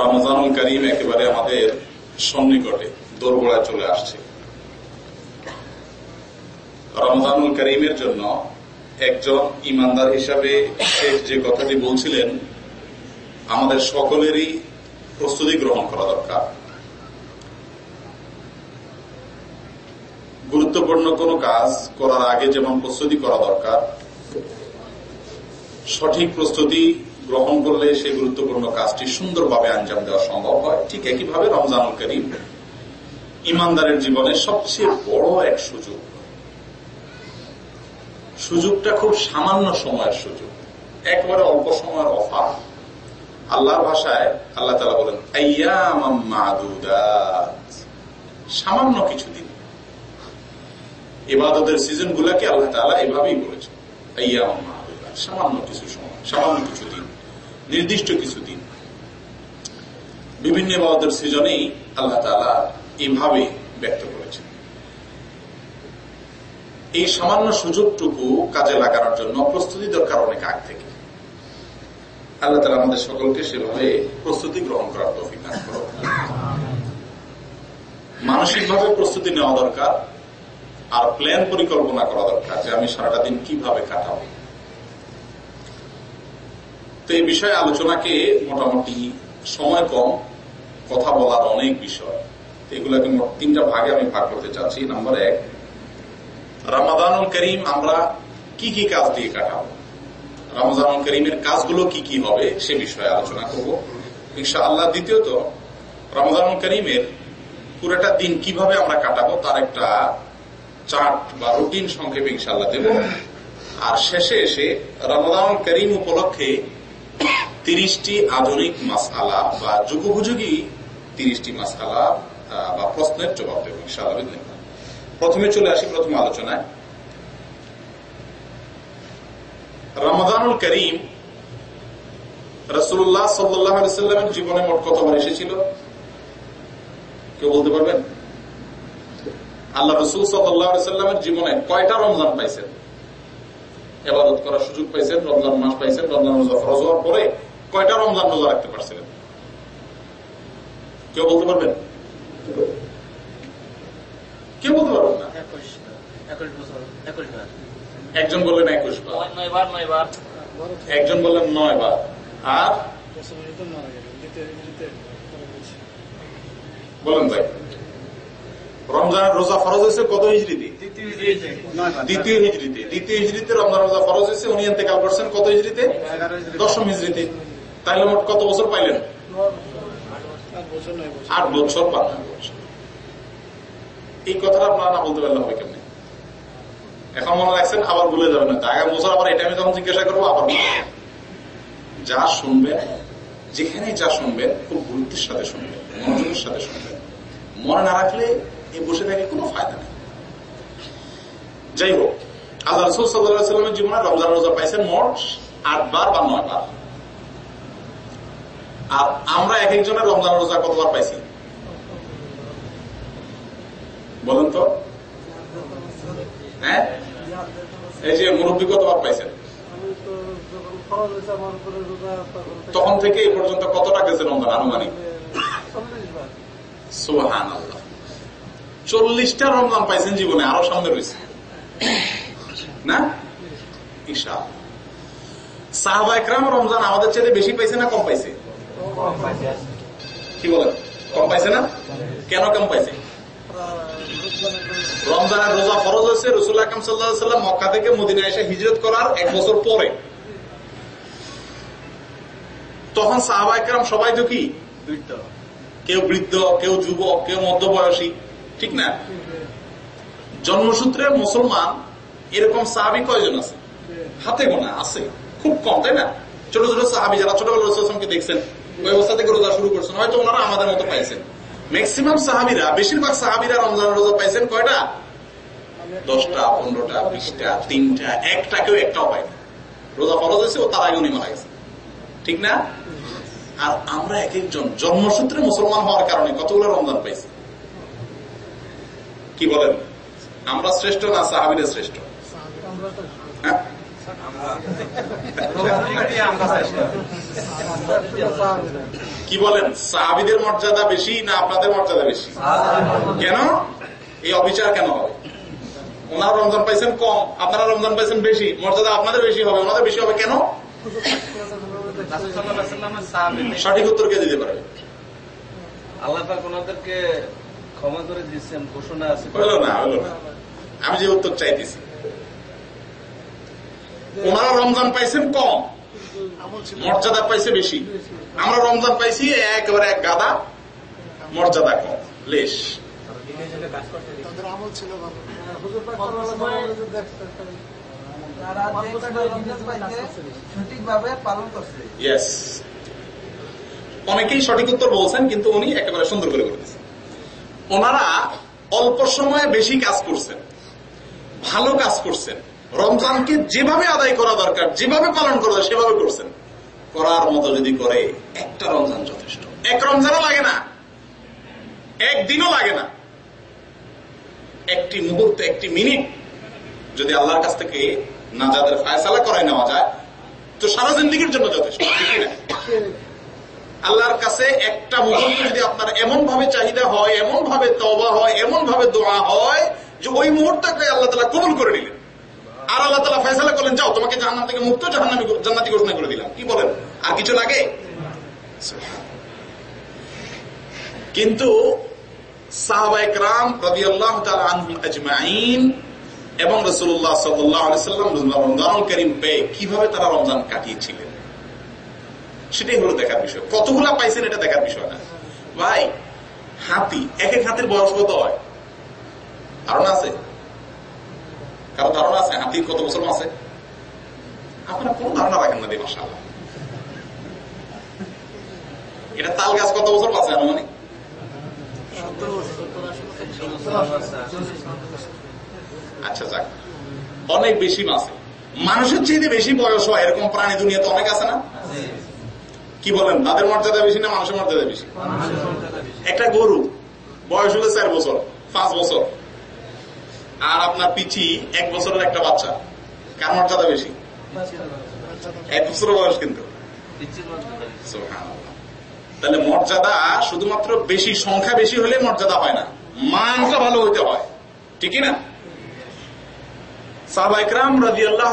রমজানুল করিম একেবারে আমাদের সন্নিকটে, দোরগোড়ায় চলে আসছে। রমজানুল করিমের জন্য একজন ইমানদার হিসাবে যে কথাটি বলছিলেন, আমাদের সকলেরই প্রস্তুতি গ্রহণ করা দরকার। গুরুত্বপূর্ণ কোনো কাজ করার আগে যেমন প্রস্তুতি করা দরকার, সঠিক প্রস্তুতি গ্রহণ করলে সেই গুরুত্বপূর্ণ কাজটি সুন্দরভাবে আঞ্জাম দেওয়া সম্ভব হয়। ঠিক একইভাবে রমজানুল করিম ইমানদারের জীবনে সবচেয়ে বড় এক সুযোগ। সুযোগটা খুব সামান্য সময়ের সুযোগ। একবারে অল্প সময়ের অফার। আল্লাহর ভাষায় আল্লাহ তালা বলেন সামান্য কিছু দিন ইবাদতের সিজন গুলাকে আল্লাহ তালা এভাবেই বলেছেন সামান্য কিছু সময়, সামান্য কিছু দিন নির্দিষ্ট কিছু দিন বিভিন্ন ইবাদতের সিজনেই আল্লাহ তালা এভাবে ব্যক্ত করেছেন। এই সামান্য সুযোগটুকু কাজে লাগানোর জন্য প্রস্তুতি দরকার অনেক আগ থেকে। আল্লাহ তালা আমাদের সকলকে সেভাবে প্রস্তুতি গ্রহণ করার তফিক দান করো মানসিকভাবে প্রস্তুতি নেওয়া দরকার, আর প্ল্যান পরিকল্পনা করা দরকার যে আমি সারাটা দিন কীভাবে কাটাবো। তো এই বিষয়ে আলোচনাকে মোটামুটি সময় কম, কথা বলার অনেক বিষয়। এগুলাকে তিনটা ভাগে আমি ভাগ করতে চাচ্ছি। নাম্বার এক, রামাদানুল করিম আমরা কি কি কাজ দিয়ে কাটাবো? রামাদানুল করিমের কাজগুলো কি কি হবে সে বিষয়ে আলোচনা করব। ইনশা আল্লাহ দ্বিতীয়ত রমজানুল করিমের পুরোটা দিন কীভাবে আমরা কাটাবো তার একটা চার্ট বা রুটিন সংক্ষেপে ইনশাল্লাহ দেব। আর শেষে এসে রমদান করিম উপলক্ষে তিরিশটি আধুনিক মাসালা বা যুগোপযোগী তিরিশটি মাসালা বা প্রশ্নের জবাব দেব ইনশাআল্লাহ প্রথমে চলে আসি প্রথম আলোচনায়। রমদানুল করিম রসুল্লাহ সাল্লামের জীবনে মোট কতবার এসেছিল? কেউ বলতে পারবেন? আল্লাহ রসুল সাল্লামের জীবনে কয়টা রমজান পাইছেন? এবাদত করার সুযোগ পাইছেন, রমজান মাস পাইছেন রমজান রোজা ফরজ হওয়ার পরে কয়টা রমজান রোজা রাখতে পারছিলেন? কেউ বলতে পারবেন? কেউ বলতে পারবেন না? একজন বললেন একুশ বার। একজন বললেন নয় বার। আর? বলেন ভাই। রমজানের রোজা ফরজ হয়েছে কত হিজড়িতে? দ্বিতীয় হিজড়িতে। দ্বিতীয় হিজড়িতে। রমজান রোজা ফরজ হয়েছে। উনি এতেকাল করছেন কত হিজড়িতে। দশম হিজড়িতে। তাইলে মোট কত বছর পাইলেন? আট বছর বা নয় বছর। এই কথাটা আপনারা না বলতে পারলে হবে কেমনি? এখন মনে রাখছেন আবার ভুলে যাবেন না আগামী বছর আবার এটা আমি যখন জিজ্ঞাসা করব আবার যা শুনবেন যেখানে যা শুনবেন খুব গুরুত্বের সাথে শুনবেন মনোযোগের সাথে শুনবেন। মনে না রাখলে এই বসে থাকে কোনো ফায়দা নেই। যাই হোক আল্লাহ রসুল সাল্লামের জীবনে রমজান রোজা পাইছেন মোট আট বার বা নয় বার আর আমরা এক একজনের রমজান রোজা কতবার পাইছি? বলেন তো। হ্যাঁ? এই যে মুরব্বী কতবার পাইছেন? তখন থেকে এই পর্যন্ত কতটা গেছে রমজান আনুমানিক? সোহান আল্লাহ চল্লিশটা রমজান পাইছেন জীবনে, আরও সামনে রয়েছে। না? ঈশা সাহবা একরাম রমজান আমাদের চেয়ে বেশি পাইছে না কম পাইছে? কি বলেন কম পাইছে না? কেন কম পাইছে? রমজানের রোজা ফরজ হয়েছে রসুল আকরম সাল্লাম মক্কা থেকে মদিনা এসে হিজরত করার এক বছর পরে। তখন সাহবা একরাম সবাই তো কি? কেউ বৃদ্ধ, কেউ যুবক, কেউ মধ্যবয়সী, ঠিক না? জন্মসূত্রে মুসলমান, এরকম সাহাবি কয়জন আছে? হাতে গোনা আছে, খুব কম, তাই না? ছোট ছোট সাহাবি যারা ছোটবেলা রসুলকে দেখছেন ওই অবস্থা থেকে রোজা শুরু করছেন। হয়তো ওনারা আমাদের মতো পাইছেন। ম্যাক্সিমাম সাহাবিরা, বেশিরভাগ সাহাবিরা রমজান রোজা পাইছেন কয়টা? দশটা, পনেরোটা, বিশটা, তিনটা একটা কেউ একটাও পায়নি রোজা ফরজ হয়েছে ও তার আগে উনি মারা ঠিক না? আর আমরা এক একজন জন্মসূত্রে মুসলমান হওয়ার কারণে কতগুলো রমজান পাইছি? কি বলেন? আমরা শ্রেষ্ঠ না সাহাবিদের শ্রেষ্ঠ? হ্যাঁ? কি বলেন সাহাবিদের মর্যাদা বেশি না আপনাদের মর্যাদা বেশি? কেন? এই অবিচার কেন হবে? ওনারা রমজান পাইছেন কম আপনারা রমজান পাইছেন বেশি মর্যাদা আপনাদের বেশি হবে ওনাদের বেশি হবে কেন? সঠিক উত্তর কে দিতে পারবে আল্লাহ ওনাদেরকে ক্ষমা করে দিচ্ছেন ঘোষণা আছে। হলো না হলো না। আমি যে উত্তর চাইতেছি ওনারা রমজান পাইছেন কম। মর্যাদা পাইছে বেশি। আমরা রমজান পাইছি একেবারে এক গাদা মর্যাদা কম, লেশ। অনেকেই সঠিক উত্তর বলছেন, কিন্তু উনি একেবারে সুন্দর করে বলেছেন। ওনারা অল্প সময়ে বেশি কাজ করছেন, ভালো কাজ করছেন। রমজানকে যেভাবে আদায় করা দরকার, যেভাবে পালন করা সেভাবে করছেন। করার মতো যদি করে, একটা রমজান যথেষ্ট। এক রমজানও লাগে না। একদিনও লাগে না। একটি মুহূর্ত, একটি মিনিট যদি আল্লাহর কাছ থেকে নাজাদের ফায়সালা করাই নেওয়া যায়, তো সারা জিন্দিগির জন্য যথেষ্ট আল্লাহর কাছে একটা মুহূর্ত যদি আপনার এমন ভাবে চাহিদা হয় এমন ভাবে তবা হয় এমন ভাবে দোয়া হয়, যে ওই মুহূর্তকে আল্লাহ তালা কবুল করে নিলেন। আর আল্লাহ তালা ফেসলা করলেন, যাও, তোমাকে জাহান্নাম থেকে মুক্ত, জাহান্নামি জান্নাতি ঘোষণা করে দিলাম। কি বলেন? আর কিছু লাগে? কিন্তু এবং কীভাবে তারা রমজান কাটিয়েছিলেন? সেটাই হলো দেখার বিষয়। কতগুলা পাইছেন এটা দেখার বিষয় না। ভাই, হাতি, এক এক হাতির বয়স কত হয়? ধারণা আছে? কারও ধারণা আছে হাতির কত বছর আছে? আপনারা কোন ধারণা রাখেন না দেব এটা তাল গাছ কত বছর আছে আনুমানিক? আচ্ছা যাক। অনেক বেশি মাছে মানুষের চেয়ে বেশি বয়স হয় এরকম প্রাণী দুনিয়াতে অনেক আছে না? কি বলেন? তাদের মর্যাদা বেশি না মানুষের মর্যাদা বেশি। একটা গরু বয়স হলে চার বছর পাঁচ বছর। আর আপনার পিছি এক বছরের একটা বাচ্চা। কার মর্যাদা বেশি? এক বছর বয়স কিন্তু। তাহলে মর্যাদা শুধুমাত্র বেশি, সংখ্যা বেশি হলে মর্যাদা হয় না। মানটা ভালো হইতে হয়। ঠিকই না সাহবাইকরাম রাজি আল্লাহ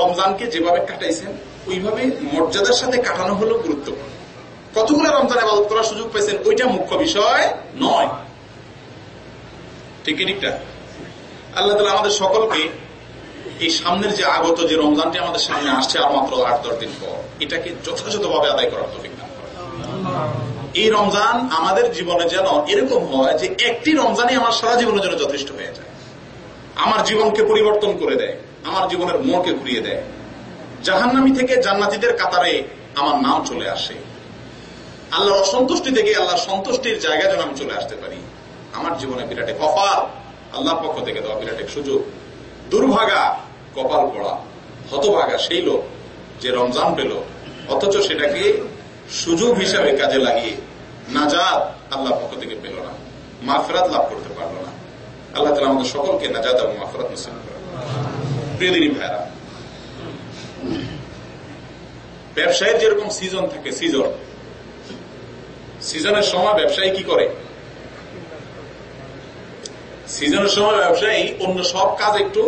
রমজানকে যেভাবে কাটাইছেন, ওইভাবে মর্যাদার সাথে কাটানো হলো গুরুত্বপূর্ণ। কতগুলো রমজান আবাদত করার সুযোগ পাইছেন, ওইটা মুখ্য বিষয় নয়। ঠিক ঠিকটা আল্লাহ তালা আমাদের সকলকে এই সামনের যে আগত যে রমজানটি আমাদের সামনে আসছে আর মাত্র আট দশ দিন পর, এটাকে যথাযথভাবে আদায় করার তফিক দান এই রমজান আমাদের জীবনে যেন এরকম হয় যে একটি রমজানই আমার সারা জীবনের জন্য যথেষ্ট হয়ে যায়। আমার জীবনকে পরিবর্তন করে দেয়, আমার জীবনের মোড়কে ঘুরিয়ে দেয়। জাহান্নামি থেকে জান্নাতিদের কাতারে আমার নাম চলে আসে। আল্লাহর অসন্তুষ্টি থেকে আল্লাহর সন্তুষ্টির জায়গায় যেন আমি চলে আসতে পারি। আমার জীবনে বিরাট এক অফার আল্লাহর পক্ষ থেকে দেওয়া বিরাট এক সুযোগ। দুর্ভাগা কপাল পড়া, হতভাগা সেই লোক যে রমজান পেল, অথচ সেটাকে সুযোগ হিসাবে কাজে লাগিয়ে নাজাদ আল্লাহ পক্ষ থেকে পেল না, মাফরাত লাভ করতে পারল না। আল্লাহ তালা আমাদের সকলকে নাজাদ এবং মাফরাত মুসলিম প্রিয় দিনী ভাইরা ব্যবসায়ের যেরকম সিজন থাকে সিজন সিজনের সময় ব্যবসায়ী কি করে? সিজনের সময় ব্যবসায়ী অন্য সব কাজ একটু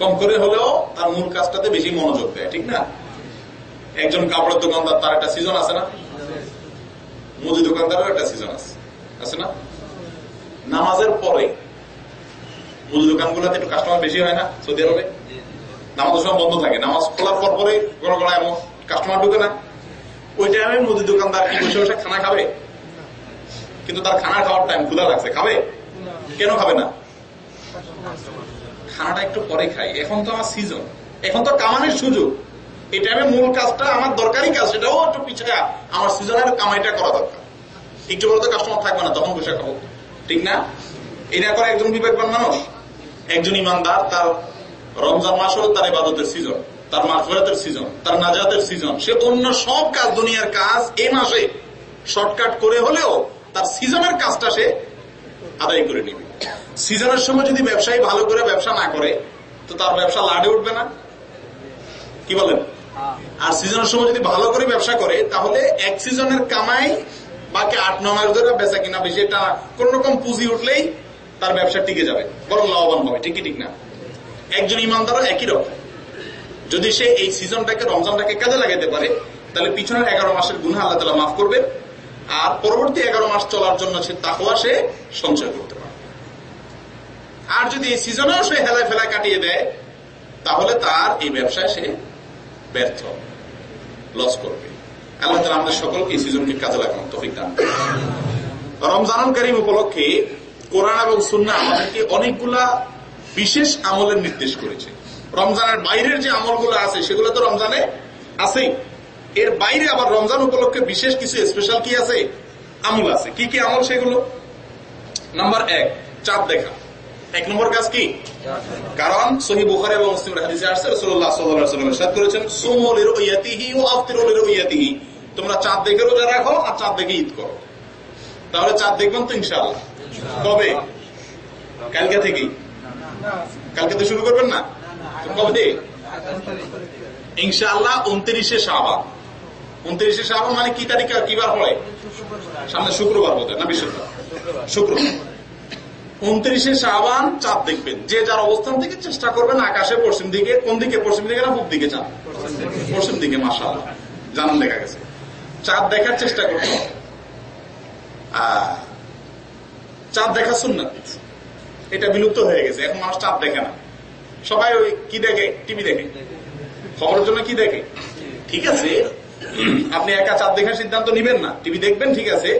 কম করে হলেও তার মূল কাজটাতে বেশি মনোযোগ দেয়, ঠিক না? একজন কাপড়ের দোকানদার, তার একটা সিজন আছে না? মুদি দোকানদারের একটা সিজন আছে আছে না? নামাজের পরে মুদি দোকানগুলোতে একটু কাস্টমার বেশি হয় না সৌদি আরবে? নামাজের সময় বন্ধ থাকে। নামাজ খোলার পর পরে কোনো কোনো এমন কাস্টমার ঢুকে না। ওই টাইমে মুদি দোকানদার কি বসে বসে খানা খাবে? কিন্তু তার খানা খাওয়ার টাইম ক্ষুদা লাগছে খাবে? কেন খাবে না? খানাটা একটু পরে খাই। এখন তো আমার সিজন এখন তো কামানের সুযোগ। এই টাইমে মূল কাজটা আমার দরকারি কাজ, সেটাও একটু পিছিয়ে আমার সিজনের কামাইটা করা দরকার। একটু বলতে কাস্টমার থাকবে না, তখন বসে খাব। ঠিক না? এটা করে একজন বিবেকবান মানুষ, একজন ইমানদার, তার রমজান মাস হলো তার ইবাদতের সিজন তার মাফরাতের সিজন তার নাজাতের সিজন সে অন্য সব কাজ, দুনিয়ার কাজ এই মাসে শর্টকাট করে হলেও তার সিজনের কাজটা সে আদায় করে নিবে। সিজনের সময় যদি ব্যবসায়ী ভালো করে ব্যবসা না করে তো তার ব্যবসা লাডে উঠবে না? কি বলেন? আর সিজনের সময় যদি ভালো করে ব্যবসা করে তাহলে এক সিজনের কামাই বাকি আট ন মাস ধরে বেচা কিনা বেশি এটা কোন রকম পুঁজি উঠলেই তার ব্যবসা টিকে যাবে বরং লাভবান হবে ঠিক ঠিক না? একজন ইমানদারও একই রকম। যদি সে এই সিজনটাকে রমজানটাকে কাজে লাগাতে পারে তাহলে পিছনের এগারো মাসের গুণা আল্লাহ তালা মাফ করবে আর পরবর্তী এগারো মাস চলার জন্য সে তাহওয়া সে সঞ্চয় করতে আর যদি সিজনেও সে হেলায় ফেলায় কাটিয়ে দেয়, তাহলে তার এই ব্যবসায় সে ব্যর্থ লস করবে। আল্লাহ তালা আমাদের সকলকে সিজনকে কাজে লাগানো তফিক দান রমজান করিম উপলক্ষে কোরআন এবং সুন্না আমাদেরকে অনেকগুলা বিশেষ আমলের নির্দেশ করেছে। রমজানের বাইরের যে আমলগুলো আছে, সেগুলো তো রমজানে আছেই। এর বাইরে আবার রমজান উপলক্ষে বিশেষ কিছু স্পেশাল কি আছে? আমল আছে। কি কি আমল সেগুলো? নাম্বার এক, চাঁদ দেখা। এক নম্বর কাজ কি? কারণ সহি বুখারি এবং মুসলিম হাদিসে আসছে, রাসূলুল্লাহ সাল্লাল্লাহু আলাইহি ওয়াসাল্লাম করেছেন সুমু লিরুয়াতিহি ওয়া আফতিরু লিরুয়াতিহি তোমরা চাঁদ দেখে রোজা রাখো আর চাঁদ দেখে ঈদ করো। তাহলে চাঁদ দেখবেন তো ইনশাআল্লাহ। কবে? কালকে থেকেই কালকে তো শুরু করবেন না? কবে দিয়ে ইনশাআল্লাহ উনত্রিশে শাহবান উনত্রিশে শাহবান মানে কি তারিখ কিবার পড়ে? সামনে শুক্রবার বোধ না, বৃহস্পতিবার? শুক্রবার। উনত্রিশে শাহবান চাঁদ দেখবেন। যে যার অবস্থান থেকে চেষ্টা করবেন আকাশে, পশ্চিম দিকে, কোন দিকে, পশ্চিম দিকে না, পূব দিকে চাঁদ? পশ্চিম দিকে মাসাল জানান দেখা গেছে। চাঁদ দেখার চেষ্টা করতে চাঁদ দেখা শুননা এটা বিলুপ্ত হয়ে গেছে। এখন মানুষ চাঁদ দেখে না। সবাই ওই কি দেখে? টিভি দেখে। খবরের জন্য কি দেখে? ঠিক আছে। আপনি একা চাঁদ দেখার সিদ্ধান্ত নিবেন না। টিভি দেখবেন, ঠিক আছে।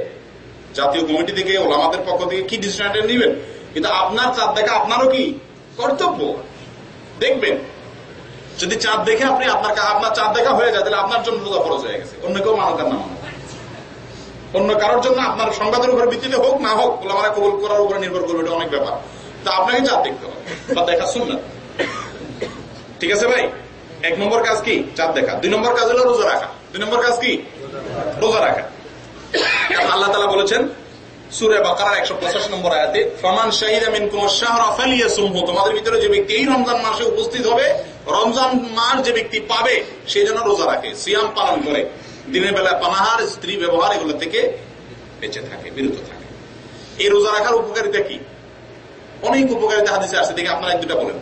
জাতীয় কমিটি থেকে, ওলামাদের পক্ষ থেকে কি ডিসিশন নিবেন? কিন্তু আপনার চাঁদ দেখা আপনারও কি? কর্তব্য। দেখবেন, যদি চাঁদ দেখে আপনি আপনার আপনার চাঁদ দেখা হয়ে যায়, তাহলে আপনার জন্য রোজা ফরজ হয়ে গেছে। অন্য কেউ মানুষ আর না অন্য কারোর জন্য আপনার সংবাদের উপর ভিত্তিতে হোক, না হোক, ওলামারা কবুল করার উপরে নির্ভর করবে, এটা অনেক ব্যাপার। তা আপনাকে চাঁদ দেখতে হবে, বা দেখা শুন না ঠিক আছে ভাই? এক নম্বর কাজ কি? চাঁদ দেখা। দুই নম্বর কাজ হলো রোজা রাখা। দুই নম্বর কাজ কি? রোজা রাখা। আল্লাহ তালা বলেছেন সুরে বাকারার একশো পঁচাশ নম্বর আয়াতে, ফমান শাহিদ আমিন কোন শাহরা ফালিয়া তোমাদের ভিতরে যে ব্যক্তি এই রমজান মাসে উপস্থিত হবে, রমজান মাস যে ব্যক্তি পাবে সেই জন্য রোজা রাখে, সিয়াম পালন করে। দিনের বেলা পানাহার, স্ত্রী ব্যবহার, এগুলো থেকে বেঁচে থাকে, বিরত থাকে। এই রোজা রাখার উপকারিতা কি? অনেক উপকারিতা হাদিসে আসছে দেখে আপনারা দুটা বলেন।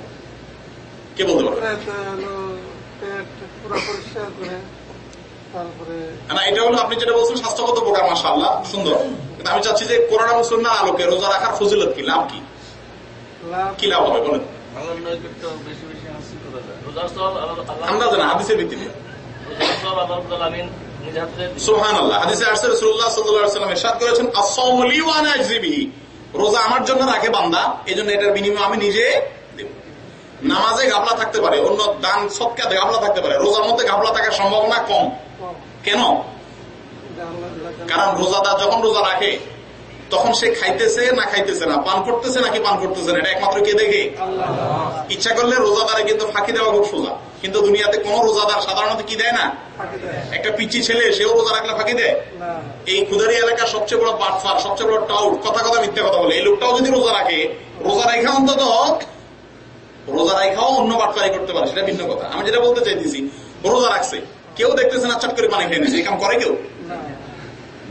কে বলতে পারবেন না এটা হলো আপনি যেটা বলছেন স্বাস্থ্যগত উপকার মাসাল্লাহ সুন্দর। কিন্তু আমি চাচ্ছি যে কোরআন এবং আলোকে রোজা রাখার ফজিলত কি? লাভ কি? কি লাভ হবে বলেন। আল্লাহর নৈকট্য বেশি বেশি হাসিল করা যায়। রোজার সওয়াব আল্লাহ আল্লাহ- আমরা হাদিসের ভিত্তিতে। রোজা জন্য রাখে বান্দা এই জন্য এটার বিনিময় আমি নিজে নামাজে গাবলা থাকতে পারে অন্য দান সৎকাতে গাবলা থাকতে পারে রোজার মধ্যে গাবলা থাকার সম্ভাবনা কম। কেন? কারণ রোজাদার যখন রোজা রাখে, তখন সে খাইতেছে না খাইতেছে না? পান করতেছে নাকি পান করতেছে না? এটা একমাত্র কে দেখে? ইচ্ছা করলে রোজাদারে কিন্তু ফাঁকি দেওয়া খুব সোজা। কিন্তু দুনিয়াতে কোন রোজাদার সাধারণত কি দেয় না? একটা পিচি ছেলে, সেও রোজা রাখলে ফাঁকি দেয়? এই খুদারি এলাকার সবচেয়ে বড় বাটফার, সবচেয়ে বড় টাউট, কথা কথা মিথ্যা কথা বলে। এই লোকটাও যদি রোজা রাখে, রোজা রেখা অন্তত রোজা রেখাও অন্য বাটফারি করতে পারে, সেটা ভিন্ন কথা। আমি যেটা বলতে চাইতেছি, রোজা রাখছে। কেউ দেখতেছে না চট করে পানি খেয়ে নিচ্ছে এই কাম করে কেউ?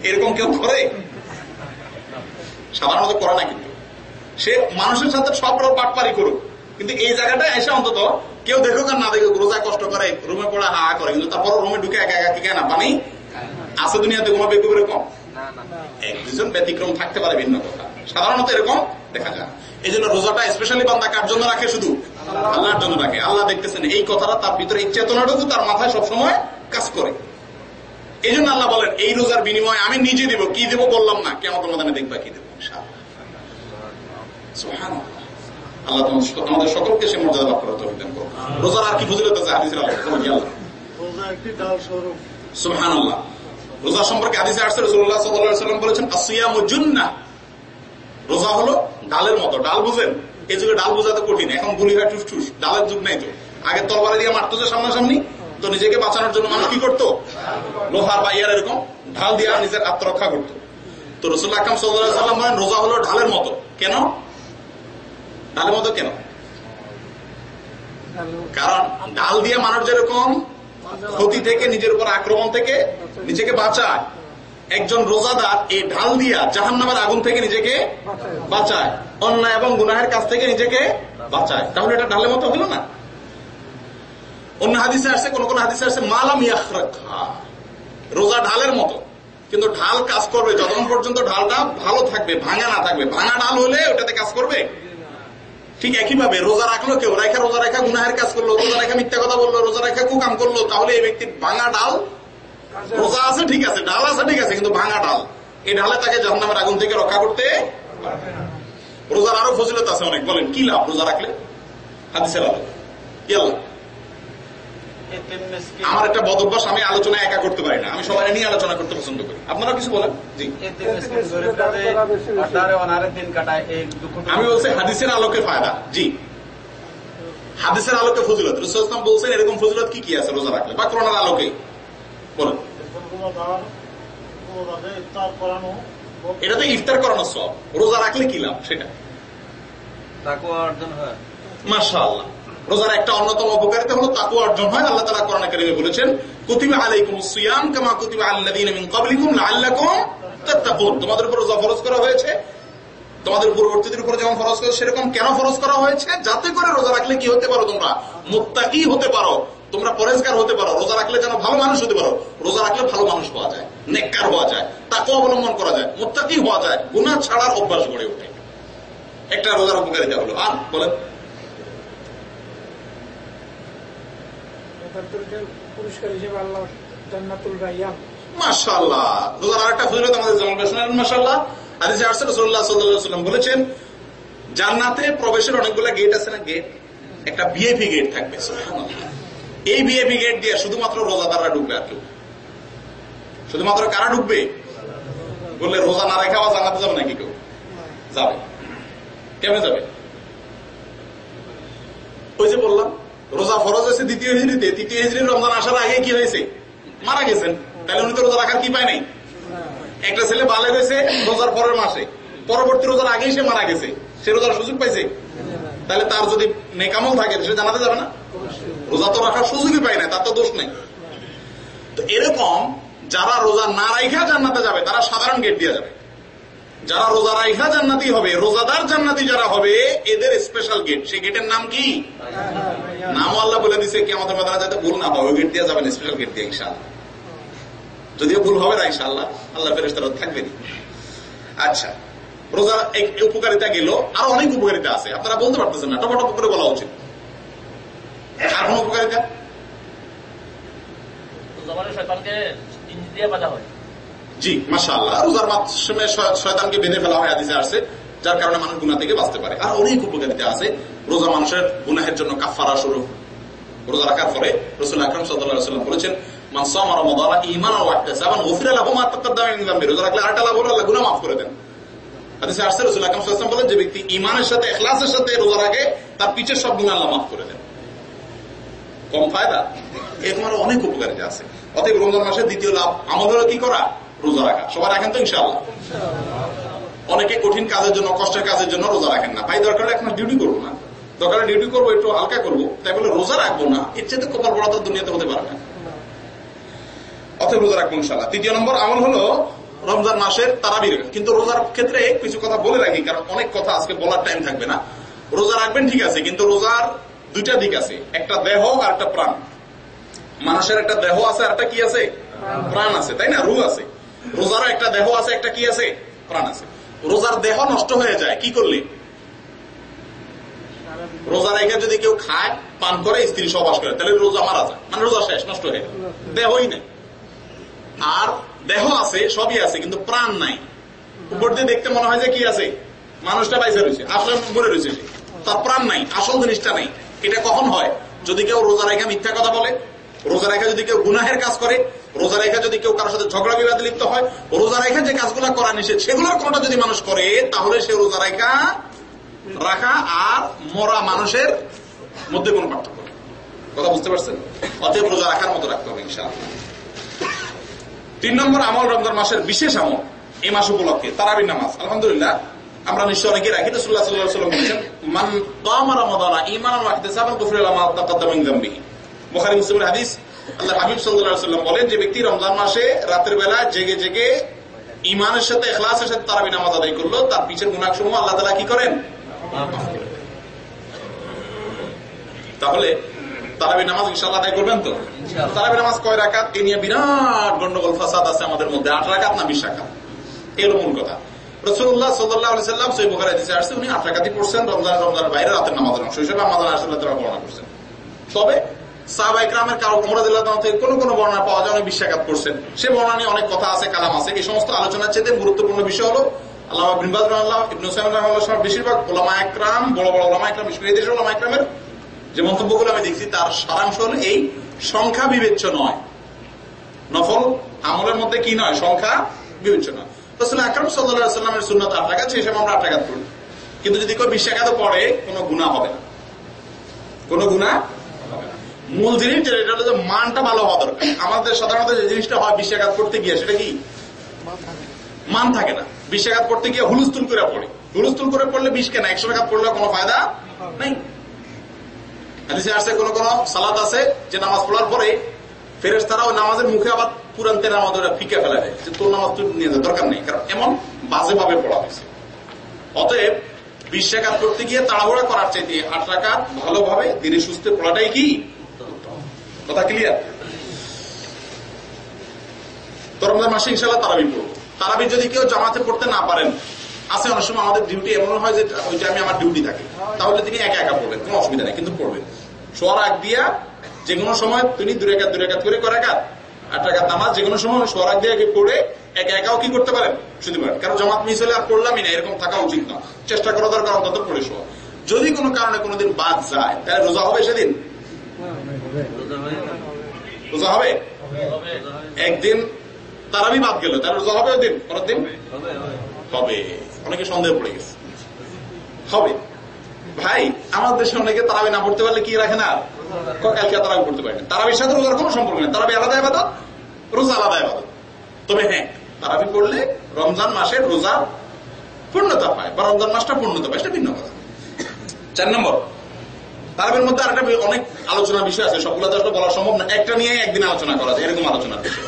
এরকম কেউ করে? সাধারণত করে না কিন্তু। সে মানুষের সাথে সব রকম পাটপারি করুক কিন্তু এই জায়গাটা এসে অন্তত কেউ দেখুক আর না দেখুক রোজা কষ্ট করে রুমে পড়া হা হা করে কিন্তু তারপর রুমে ঢুকে একা একা কি না? পানি আছে দুনিয়াতে কোনো বেকুব এরকম এক দুজন ব্যতিক্রম থাকতে পারে ভিন্ন কথা। সাধারণত এরকম দেখা যায়। এই জন্য রোজাটা স্পেশালি বান্দা কার জন্য রাখে শুধু? আল্লাহর জন্য রাখে। আল্লাহ দেখতেছেন এই কথাটা তার ভিতরে এই চেতনাটুকু তার মাথায় সবসময় কাজ করে। এই জন্য আল্লাহ বলেন এই রোজার বিনিময়ে আমি নিজে দেব। কি দেব বললাম না। কেমন তোমাদের দেখবা কি দেবো আল্লাহ আমাদের সকলকে সে মর্যাদা লাভ করার রোজার আর কি ফজিলত আছে হাদিসের রোজা সুহান আল্লাহ সম্পর্কে আসছে রসুল্লাহ সাল্লাম বলেছেন আসিয়াম জুন্না। রোজা হলো ডালের মতো। ডাল বুঝেন? এই যুগে ডাল বোঝাতে কঠিন। এখন গুলি হয় টুস টুস ডালের যুগ নেই তো। আগে তরবারি দিয়ে মারতো সামনাসামনি। তো নিজেকে বাঁচানোর জন্য মানুষ কি করতো? লোহার বা ইয়ার এরকম ঢাল দিয়ে নিজের আত্মরক্ষা করতো। তো রসুল আকরাম সাল্লাম বলেন, রোজা হলো ঢালের মতো। কেন? ঢালের মতো কেন? কারণ ডাল দিয়ে মানুষ যেরকম ক্ষতি থেকে নিজের উপর আক্রমণ থেকে নিজেকে বাঁচায়, একজন রোজাদার এই ঢাল দিয়া জাহান নামের আগুন থেকে নিজেকে বাঁচায়, অন্যায় এবং গুনাহের কাছ থেকে নিজেকে বাঁচায়। তাহলে এটা ঢালের মতো হলো না? অন্য হাদিসে আসছে কোন কোন হাদিসে আসছে মালাম রোজা ঢালের মতো। কিন্তু ঢাল কাজ করবে, যতক্ষণ পর্যন্ত ঢালটা ভালো থাকবে, ভাঙা না থাকবে, ভাঙা ঢাল হলে ওটাতে কাজ করবে? ঠিক একইভাবে, রোজা রাখল কেউ রেখা রোজা রেখা গুনাহের কাজ করল, রোজা রেখা মিথ্যা কথা বলল, রোজা রেখা কুকাম করল, তাহলে এই ব্যক্তির ভাঙা ডাল রোজা আছে, ঠিক আছে ডাল আছে, ঠিক আছে, কিন্তু ভাঙা ডাল এই ডালে তাকে জাহান্নামের আগুন থেকে রক্ষা করতে রোজার আরও ফজিলত আছে অনেক, বলেন, কি লাভ রোজা রাখলে? হাদিসের আলো। কি আল্লাহ আমার একটা বদ অভ্যাস আমি আলোচনা একা করতে পারি না। আমি সবাই নিয়ে আলোচনা করতে পছন্দ করি। আপনারা কিছু বলেন? জি। আমি বলছি হাদিসের আলোকে ফায়দা। জি। হাদিসের আলোকে ফজিলত। রসুলাম বলছেন এরকম ফজিলত কি কি আছে রোজা রাখলে? বা করোনার আলোকে? বলেন। রোজাদার রোজাকে ইফতার করানো সব রোজা রাখলে কি লাভ? সেটা। মাসা আল্লাহ রোজার একটা অন্যতম উপকারিতা হলো তাকু অর্জন হয়। আল্লাহ তালা কোরআন কারিমে বলেছেন, কুতিবা আলাইকুম সিয়াম কামা কুতিবা আল্লাযীনা মিন ক্বাবলিকুম লাআল্লাকুম তাত্তাকুন। তোমাদের উপর রোজা ফরজ করা হয়েছে? তোমাদের পূর্ববর্তীদের উপর যেমন ফরজ করা সেরকম কেন ফরজ করা হয়েছে? যাতে করে রোজা রাখলে কি হতে পারো তোমরা? মুত্তাকি হতে পারো। তোমরা পরেজগার হতে পারো। রোজা রাখলে যেন ভালো মানুষ হতে পারো। রোজা রাখলে ভালো মানুষ হওয়া যায়, নেককার হওয়া যায় তাকে অবলম্বন করা যায়, মুত্তাকি হওয়া যায়। গুনাহ ছাড়ার অভ্যাস গড়ে ওঠে। একটা রোজার উপকারিতা হলো। আর বলেন। বলেছেন, জান্নাতে প্রবেশের গেট আছে না গেট একটা গেট থাকবে এই গেট দিয়ে শুধুমাত্র রোজাদাররা ঢুকবে আর শুধুমাত্র কারা ঢুকবে? বললে রোজা না রেখে আবার জান্নাতে যাবে নাকি কেউ? যাবে। কেমনে যাবে? ওই যে বললাম রোজা ফরজ হয়েছে, দ্বিতীয় হিজড়িতে। তৃতীয় হিজড়ির রমজান আসার আগে কি হয়েছে? মারা গেছেন। তাহলে উনি তো রোজা রাখার কি পায় নাই? একটা ছেলে ভালো হয়েছে রোজার পরের মাসে। পরবর্তী রোজার আগেই সে মারা গেছে। সে রোজার সুযোগ পাইছে? তাহলে তার যদি নেকামল থাকে, সে জানাতে যাবে না? রোজা তো রাখার সুযোগই পায় না তার তো দোষ নেই। তো এরকম যারা রোজা না রাইখা জান্নাতে যাবে, তারা সাধারণ গেট দিয়ে যাবে। যারা রোজা রাইখা জান্নাতি হবে। রোজাদার জান্নাতি যারা হবে, এদের স্পেশাল গেট সেই গেটের নাম কি? নাম আল্লাহ বলে দিছে কি আমাদের মাদারা যাতে ভুল না হয় ওই গেট দিয়ে যাবেন স্পেশাল গেট দিয়ে ইনশাআল্লাহ। যদিও ভুল হবে না ইনশাআল্লাহ, আল্লাহ ফেরেস্তারা থাকবেনি আচ্ছা রোজার এক উপকারিতা গেল। আরও অনেক উপকারিতা আছে, আপনারা বলতে পারতেছেন না, টপাটপ করে বলা উচিত। আর কোন উপকারিতা? জমানে শয়তানকে ইঞ্জি দিয়ে হয়। জি মাসা রোজার মাধ্যমে শয়তানকে বেঁধে ফেলা হয় আদিসে আসছে, যার কারণে মানুষ গুণা থেকে বাঁচতে পারে। আর অনেক উপকারিতা আছে রোজা মানুষের গুনাহের জন্য কাফারা স্বরূপ রোজা রাখার পরে রসুল আকরম সাল্লাম বলেছেন অনেক উপকারিতা আছে। অতএব রমজান মাসের দ্বিতীয় লাভ হলো কি করা? রোজা রাখা সবাই রাখেন তো ইনশাআল্লাহ? অনেকে কঠিন কাজের জন্য কষ্টের কাজের জন্য রোজা রাখেন না। ভাই দরকার এখন ডিউটি করব না। দরকার ডিউটি করব একটু হালকা করব। তাই বলে রোজা রাখব না এর চেয়ে কপাল বড় তো দুনিয়াতে হতে পারে না। অতএব রোজা রাখব ইনশাল্লাহ তৃতীয় নম্বর আমল হলো রমজান মাসের তারাবির। কিন্তু রোজার ক্ষেত্রে কিছু কথা বলে রাখি কারণ অনেক কথা আজকে বলার টাইম থাকবে না। রোজা রাখবেন ঠিক আছে কিন্তু রোজার দুইটা দিক আছে। একটা দেহ আর একটা প্রাণ। মানুষের একটা দেহ আছে আর একটা কি আছে? প্রাণ আছে তাই না? রুহ আছে। রোজারও একটা দেহ আছে, একটা কি আছে? প্রাণ আছে। রোজার দেহ নষ্ট হয়ে যায়, কি করলে? রোজা রেখে যদি কেউ খায়, পান করে, স্ত্রী সবাস করে, তাহলে রোজা মারা যায়। মানে রোজা শেষ, নষ্ট হয়ে গেল। দেহই নেই। আর দেহ আছে, সবই আছে, কিন্তু প্রাণ নাই। উপর দিয়ে দেখতে মনে হয় যে কি আছে? মানুষটা বাইসে রয়েছে আসলে মরে রয়েছে তার প্রাণ নাই, আসল জিনিসটা নেই। এটা কখন হয়? যদি কেউ রোজা রেখে মিথ্যা কথা বলে, রোজা রেখা যদি কেউ গুনাহের কাজ করে রোজা রেখা যদি কেউ কারোর সাথে ঝগড়া বিবাদে লিপ্ত হয়, রোজা রেখা যে কাজগুলো করা নিষেধ, সেগুলোর কোনটা যদি মানুষ করে, তাহলে সে রোজা রেখা রাখা আর মরা মানুষের মধ্যে কোনো পার্থক্য কথা বুঝতে পারছেন? অতএব রোজা রাখার মতো রাখতে হবে ইনশাআল্লাহ। তিন নম্বর আমল রমজান মাসের বিশেষ আমল, এই মাস উপলক্ষে তারাবির নামাজ। আলহামদুলিল্লাহ, আমরা নিশ্চয় অনেকে রাখি। রসুল্লাহ সাল্লাহ সাল্লাম বলেছেন, মান কামা রমাদানা ইমান ওয়াহতিসাবান গুফরিল্লাহ মা তাকাদ্দাম মিন যামবিহি বুখারী মুসলিমের হাদিস আল্লাহ হাবিব সাল্লাম বলেন যে ব্যক্তি রমজান মাসে রাতের বেলা জেগে জেগে ইমানের সাথে ইখলাসের সাথে তারাবি নামাজ আদায় করল তার পিছের গুনাহ সমূহ আল্লাহ তাআলা কি করেন? তাহলে তারাবি নামাজ আদায় করবেন তো? তারাবি নামাজ কয় রাকাত? এই নিয়ে বিরাট গন্ডগোল ফাসাদ আছে আমাদের মধ্যে। আট রাকাত না বিশ এই মূল কথা। রসুল্লাহ সাল্লাহ আলি সাল্লাম সেই বোখারে দিতে আসছে উনি আট রাকাতই পড়ছেন রমজান রমজানের বাইরে রাতের নামাজের অংশ হিসেবে আমাদের আসলে তারা বর্ণনা করছেন। তবে সাহাবা ইকরামের কারও কোনো কোনো বর্ণনা পাওয়া যায় বিশ্বাঘাত করছেন। সে বর্ণনা নিয়ে অনেক কথা আছে, কালাম আছে। এই সমস্ত আলোচনার চেয়ে গুরুত্বপূর্ণ বিষয় হলো হলো সংখ্যা আমরা করি কিন্তু যদি কেউ বিশ্বাঘাত পড়ে কোনো গুণা হবে না। কোনো গুণা। মূল জিনিস যেটা হলো যে মানটা ভালো হওয়া দরকার। আমাদের সাধারণত যে জিনিসটা হয় বিশ্বাঘাত করতে গিয়ে, সেটা কি? মান থাকে না। বিশ্বাঘাত করতে গিয়ে হুলুস্তুল করে পড়ে। হুলুস্তুল করে পড়লে বিষ কেনা। একশো টাকা পড়লে কোনো ফায়দা নেই। হাদিসে আসছে, কোন কোন সালাত আছে যে নামাজ পড়ার পরে ফেরেস তারাও নামাজের মুখে আবার পুরান তেল নামাজ ওরা ফিকে ফেলে দেয়। যে তোর নামাজ তুই নিয়ে দরকার নেই। কারণ এমন বাজে ভাবে পড়া হয়েছে। অতএব বিশ্বাঘাত করতে গিয়ে তাড়াহুড়া করার চাইতে আট টাকা ভালোভাবে ধীরে সুস্থে পড়াটাই কি? কথা ক্লিয়ার তো রমজান মাসে ইনশাল্লাহ তারাবি পড়ব। তারাবি যদি কেউ জামাতে পড়তে না পারেন, আছে অনেক সময় আমাদের ডিউটি এমন হয় যে ওই টাইমে আমার ডিউটি থাকে। তাহলে তিনি একা একা পড়বেন, কোনো অসুবিধা নেই, কিন্তু পড়বেন। শোয়ার আগ দিয়া যে কোনো সময় তিনি দূরে একাত দূরে একাত করে করে একাত আট টাকা নামাজ, যে কোনো সময় শোয়ার আগ দিয়ে পড়ে একা একাও কি করতে পারেন? শুধু পারেন। কারণ জামাত মিস হলে আর পড়লামই না, এরকম থাকা উচিত না। চেষ্টা করা দরকার অন্তত পড়ে শোয়া। যদি কোনো কারণে কোনোদিন বাদ যায়, তাহলে রোজা হবে সেদিন? রোজা হবে? একদিন তারাবি বাদ গেল, তাহলে রোজা হবে ওই দিন, পরের দিন? হবে। অনেকে সন্দেহ পড়ে গেছে। হবে। ভাই, আমাদের দেশে অনেকে তারাবি না পড়তে পারলে কি রাখে না? কালকে তারাবি পড়তে পারে না। তারাবির সাথে রোজার কোনো সম্পর্ক নেই। তারাবি আলাদা আবাদত, রোজা আলাদা আবাদত। তবে হ্যাঁ তারাবি পড়লে রমজান মাসের রোজা পূর্ণতা পায়, বা রমজান মাসটা পূর্ণতা পায়, সেটা ভিন্ন কথা। চার নম্বর তারাবির মধ্যে আরেকটা অনেক আলোচনার বিষয় আছে সবগুলো তো আসলে বলা সম্ভব না। একটা নিয়ে একদিন আলোচনা করা যায়, এরকম আলোচনার বিষয়।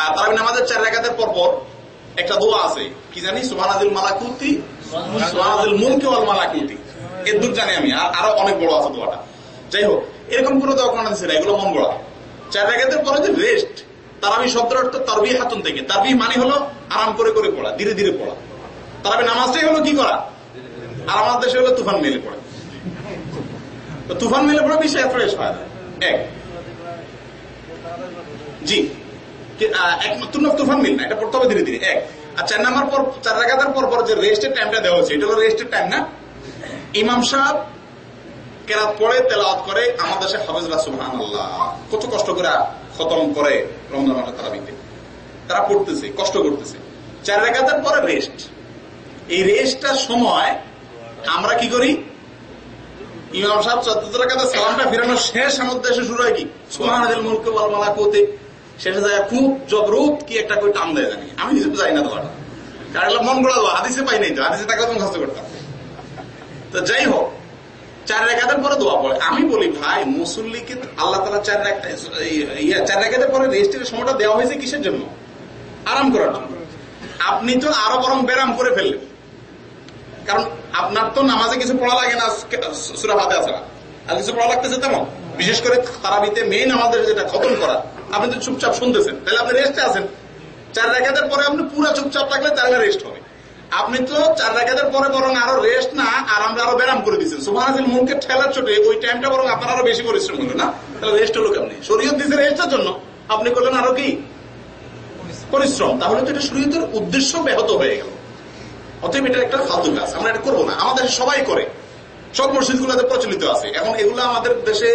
আর তারাবি নামাজের চার রেখাতের পর পর একটা দোয়া আছে, কি জানি? সুবহানাদিল মালাকুতি সুবহানাদিল মুলকি ওয়াল মালাকুতি। এর দূর জানি আমি, আর আরও অনেক বড় আছে দোয়াটা। যাই হোক, এরকম কোনো দোয়া কোন দিচ্ছে না, এগুলো মন গড়া। চার রেখাতের পরে যে রেস্ট তারাবি শব্দের অর্থ তারবি হাতুন থেকে। তারবি মানে হলো আরাম করে করে পড়া, ধীরে ধীরে পড়া। তারাবি নামাজটাই হলো কি করা? আর আমাদের দেশে হলো তুফান মেলে পড়ে। তুফান মেলে পড়ে বেশি ফ্রেশ হয় এক। জি। আহ, তুফান মিল না এটা পড়তে হবে ধীরে ধীরে। এক। আর চার নাম্বার পর চার রাখাতার পর পর যে রেস্টের টাইমটা দেওয়া হচ্ছে এটা হলো রেস্টের টাইম না? ইমাম সাহেব কেরাত পড়ে তেলাওয়াত করে আমাদের দেশে হাফেজরা সুবহান আল্লাহ কত কষ্ট করে খতম করে রমজান মাসে তারাবিতে। তারা পড়তেছে কষ্ট করতেছে। চার রেখাতের পরে রেস্ট এই রেস্টটার সময় আমরা কি করি? ইমাম সাহেব চতুর্থ রেখাতে সালামটা ফিরানোর শেষ আমাদের দেশে শুরু হয় কি? সুহানাদিল মুলকে ওয়াল মালাকুতে। শেষে যায়, খুব জবরুত কি একটা করে টান দেয় জানি। আমি নিজে যাই না দোয়াটা। কারণ মন গড়া দোয়া, হাদিসে পাই নাই তো। হাদিসে থাকলে তুমি খরচ করতাম। তো যাই হোক, চার রেখাতের পরে দোয়া পড়ে। আমি বলি, ভাই, মুসল্লিকে আল্লাহ তালা চার রেখা চার রেখাতের পরে রেস্টের সময়টা দেওয়া হয়েছে কিসের জন্য? আরাম করার জন্য। আপনি তো আরও বরং ব্যারাম করে ফেললেন। কারণ আপনার তো নামাজে কিছু পড়া লাগে না সুরা হাতে না আর কিছু পড়া লাগতেছে তেমন। বিশেষ করে তারাবিতে মেইন আমাদের যেটা খতম করা, আপনি তো চুপচাপ শুনতেছেন। তাহলে আপনি রেস্টে আছেন। চার রেখাতের পরে আপনি পুরো চুপচাপ থাকলে তাহলে রেস্ট হবে। আপনি তো চার রেখাতের পরে বরং আরও রেস্ট না, আর আমরা আরও ব্যায়াম করে দিচ্ছেন সুমানাজিল মুখকে ঠেলার চোটে ওই টাইমটা বরং আপনার আরও বেশি পরিশ্রম হলো না? তাহলে রেস্ট হলো কেমনি? শরীয়ত দিচ্ছে রেস্টের জন্য। আপনি করলেন আরও কি? পরিশ্রম। তাহলে তো এটা শরীয়তের উদ্দেশ্য ব্যাহত হয়ে গেল। অতএব এটা একটা ফালতু কাজ। আমরা এটা করব না। আমাদের সবাই করে। সব মসজিদ গুলোতে প্রচলিত আছে। এখন এগুলো আমাদের দেশে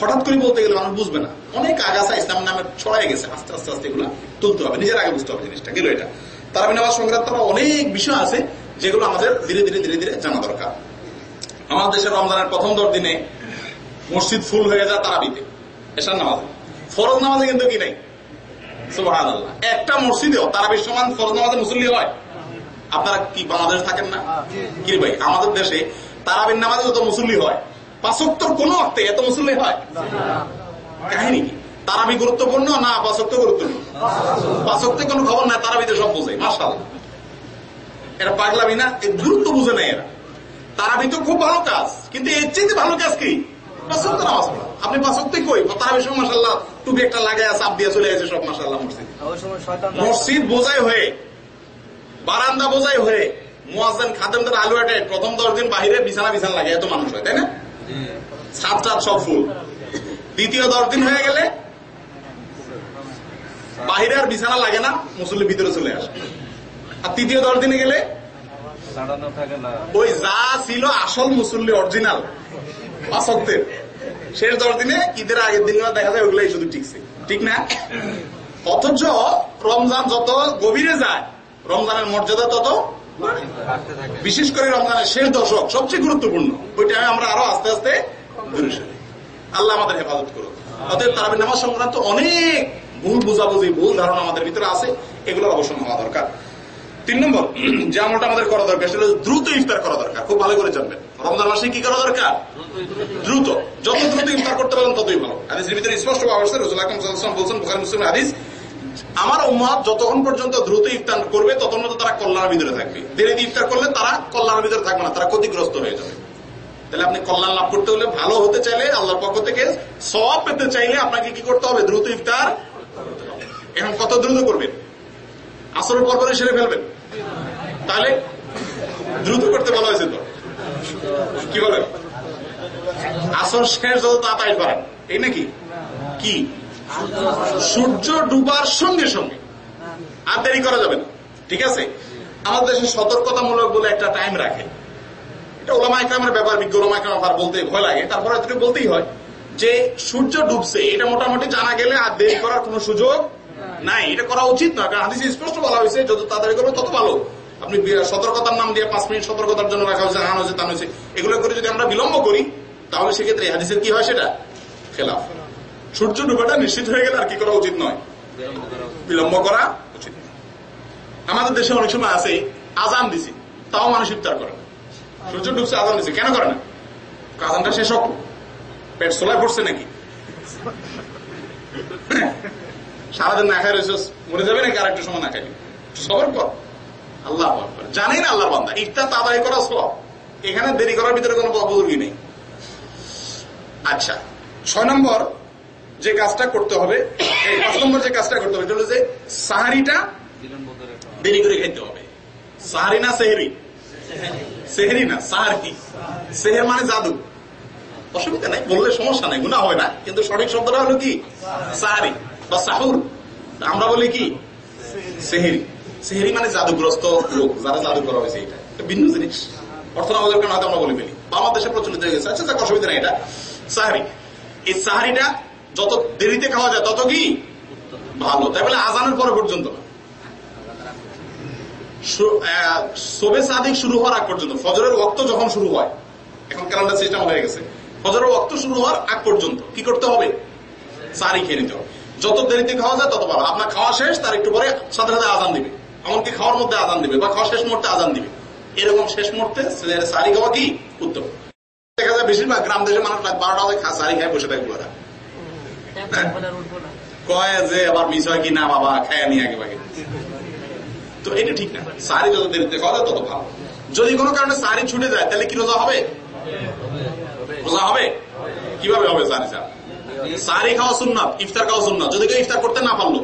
হঠাৎ করে বলতে গেলে মানুষ বুঝবে না। অনেক আগাছা ইসলাম নামে ছড়াই গেছে। আস্তে আস্তে আস্তে এগুলো তুলতে হবে। নিজের আগে বুঝতে হবে জিনিসটা। গেল এটা। তারাবি নামাজ সংক্রান্ত অনেক বিষয় আছে যেগুলো আমাদের ধীরে ধীরে ধীরে ধীরে জানা দরকার। আমাদের দেশের রমজানের প্রথম দশ দিনে মসজিদ ফুল হয়ে যায় তারাবিতে। এসার নামাজে। ফরজ নামাজে কিন্তু কি নাই? সুবহানাল্লাহ। একটা মসজিদেও তারাবির সমান ফরজ নামাজে মুসল্লি হয়? আপনারা কি বাংলাদেশে থাকেন না? কি ভাই আমাদের দেশে তারাবির নামাজে যত মুসল্লি হয় পাঁচক্তর কোন অর্থে এত মুসল্লি হয়? কাহিনী কি? তারাবি গুরুত্বপূর্ণ না পাঁচক্ত গুরুত্বপূর্ণ? পাঁচক্তে কোনো খবর নাই তারাবিতে সব বোঝে মার্শাল এটা পাগলামি না গুরুত্ব বুঝে নেয় এরা। তারাবি তো খুব ভালো কাজ কিন্তু এর চেয়ে ভালো কাজ কি? পাঁচক্ত নামাজ আপনি পাঁচক্তে কই? তারাবির সময় মাসাল্লাহ টুপি একটা লাগায় চাপ দিয়ে চলে গেছে সব মাসাল্লাহ মসজিদ। মসজিদ বোঝাই হয়ে বারান্দা বোঝাই হয়ে মুয়াজ্জেন খাদেমদের আলু আটে প্রথম দশ দিন বাহিরে বিছানা বিছানা লাগে এত মানুষ হয় তাই না? ছাদ ছাদ সব ফুল। দ্বিতীয় দশ দিন হয়ে গেলে বাহিরে আর বিছানা লাগে না মুসল্লি ভিতরে চলে আসে। আর তৃতীয় দশ দিনে গেলে ওই যা ছিল আসল মুসল্লি অরিজিনাল আসক্তের শেষ দশ দিনে ঈদের আগের দিন দেখা যায় ওগুলাই শুধু ঠিকছে ঠিক না? অথচ রমজান যত গভীরে যায়, রমজানের মর্যাদা তত বিশেষ করে রমজানের শেষ দশক সবচেয়ে গুরুত্বপূর্ণ, ওইটা আমরা আরও আস্তে আস্তে আল্লাহ আমাদের হেফাজত করুন অতএব তারাবির নামাজ সংক্রান্ত অনেক ভুল বুঝাবুঝি, ভুল ধারণা আমাদের ভিতরে আছে, এগুলো অবশ্যই হওয়া দরকার। তিন নম্বর, যে আমলটা আমাদের করা দরকার, সেটা দ্রুত ইফতার করা দরকার। খুব ভালো করে জানবেন। রমজান মাসে কি করা দরকার? দ্রুত। যত দ্রুত ইফতার করতে পারেন ততই ভালো। হাদিসের ভিতরে স্পষ্ট যাচ্ছে রসুল বলছেন, বুখারী মুসলিম হাদিস, আমার উম্মত যতক্ষণ পর্যন্ত দ্রুত ইফতার করবে, ততক্ষণ পর্যন্ত তারা কল্যাণের ভিতরে থাকবে। দেরিতে ইফতার করলে তারা কল্যাণের ভিতরে থাকবে না, তারা ক্ষতিগ্রস্ত হয়ে যাবে। তাহলে আপনি কল্যাণ লাভ করতে হলে ভালো হতে চাইলে আল্লাহর পক্ষ থেকে সব পেতে চাইলে আপনাকে কি করতে হবে? দ্রুত ইফতার এখন কত দ্রুত করবেন? আসরের পর পরে সেরে ফেলবেন। তাহলে দ্রুত করতে বলা হয়েছে তো। কি বলেন আসর শেষ যত তাড়াতাড়ি পারেন এই নাকি? কি? সূর্য ডুবার সঙ্গে সঙ্গে। আর দেরি করা যাবে না। ঠিক আছে? আমাদের দেশে সতর্কতামূলক বলে একটা টাইম রাখে। এটা ওলামা একরামের ব্যাপার, বিজ্ঞ ওলামা একরাম আবার বলতে ভয় লাগে। তারপরে এতটুকু বলতেই হয় যে, সূর্য ডুবছে। এটা মোটামুটি জানা গেলে আর দেরি করার কোনো সুযোগ নাই। এটা করা উচিত না, কারণ হাদিসে স্পষ্ট বলা হয়েছে, যত তাড়াতাড়ি করবে তত ভালো। আপনি সতর্কতার নাম দিয়ে পাঁচ মিনিট সতর্কতার জন্য রাখা হয়েছে, হান হয়েছে তা হয়েছে। এগুলো করে যদি আমরা বিলম্ব করি, তাহলে সেক্ষেত্রে হাদিসের কি হয় সেটা? খেলাফ। সূর্য ডুবাটা নিশ্চিত হয়ে গেলে আর কি করা উচিত নয়? বিলম্ব করা উচিত। আমাদের দেশে অনেক সময় আছে, আজান দিছি, তাও মানুষ ইফতার করে না। সূর্য ডুবছে, আজান দিছে, কেন করে না? আজানটা শেষ হোক পেট সোলায় পড়ছে নাকি? সারাদিন না খাই রয়েছে মরে যাবে নাকি আর একটু সময় না খাইলে? সবর কর। আল্লাহ আকবার। জানেই না আল্লাহর বান্দা, ইফতার তাড়াতাড়ি করা সব এখানে দেরি করার ভিতরে কোনো বুজুর্গি নেই। আচ্ছা ছয় নম্বর যে কাজটা করতে হবে পাঁচ নম্বর যে কাজটা করতে হবে, এটা হলো যে সাহারিটা। দেরি করে খেতে হবে। সাহারি না সেহেরি? সেহেরি না, সাহারি। সেহের মানে জাদু। অসুবিধা নাই, বললে সমস্যা নাই গুণা হয় না। কিন্তু সঠিক শব্দটা হলো কি? সাহারি বা সাহুর। আমরা বলি কি? সেহেরি। সেহেরি মানে জাদুগ্রস্ত লোক যারা জাদু করা হয়েছে এটা। ভিন্ন জিনিস। অর্থ বলার কারণে আমরা বলে ফেলি। বা আমার দেশে প্রচলিত হয়ে গেছে। আচ্ছা অসুবিধা নেই এটা। সাহারি। এই সাহারিটা যত দেরিতে খাওয়া যায় তত কি? ভালো। তাই বলে আজানের পরে পর্যন্ত না। সু- আহ, শোবে সাদিক শুরু হওয়ার আগ পর্যন্ত। ফজরের ওক্ত যখন শুরু হয় এখন ক্যালেন্ডার সিস্টেম হয়ে গেছে। ফজরের ওক্ত শুরু হওয়ার আগ পর্যন্ত কি করতে হবে? সারি খেয়ে নিতে হবে। যত দেরিতে খাওয়া যায় তত ভালো। আপনার খাওয়া শেষ তার একটু পরে সাথে সাথে আজান দিবে। এমনকি খাওয়ার মধ্যে আজান দিবে বা খাওয়া শেষ মুহূর্তে আজান দিবে। এরকম শেষ মুহূর্তে সারি খাওয়া কি? উত্তম। দেখা যায় বেশিরভাগ গ্রাম দেশের মানুষ রাত বারোটা খা- সারি খায় বসে থাকবে ওরা কয় যে আবার মিস হয় কি না বাবা খায় নি আগে ভাগে তো এটা ঠিক না। সারি যত দেরিতে খাওয়া যায় তত ভালো। যদি কোনো কারণে সারি ছুটে যায় তাহলে কি রোজা হবে? রোজা হবে? কীভাবে হবে সারি ছাড়া? সারি খাওয়া সুন্নাত ইফতার খাওয়া সুন্নাত। যদি কেউ ইফতার করতে না পারল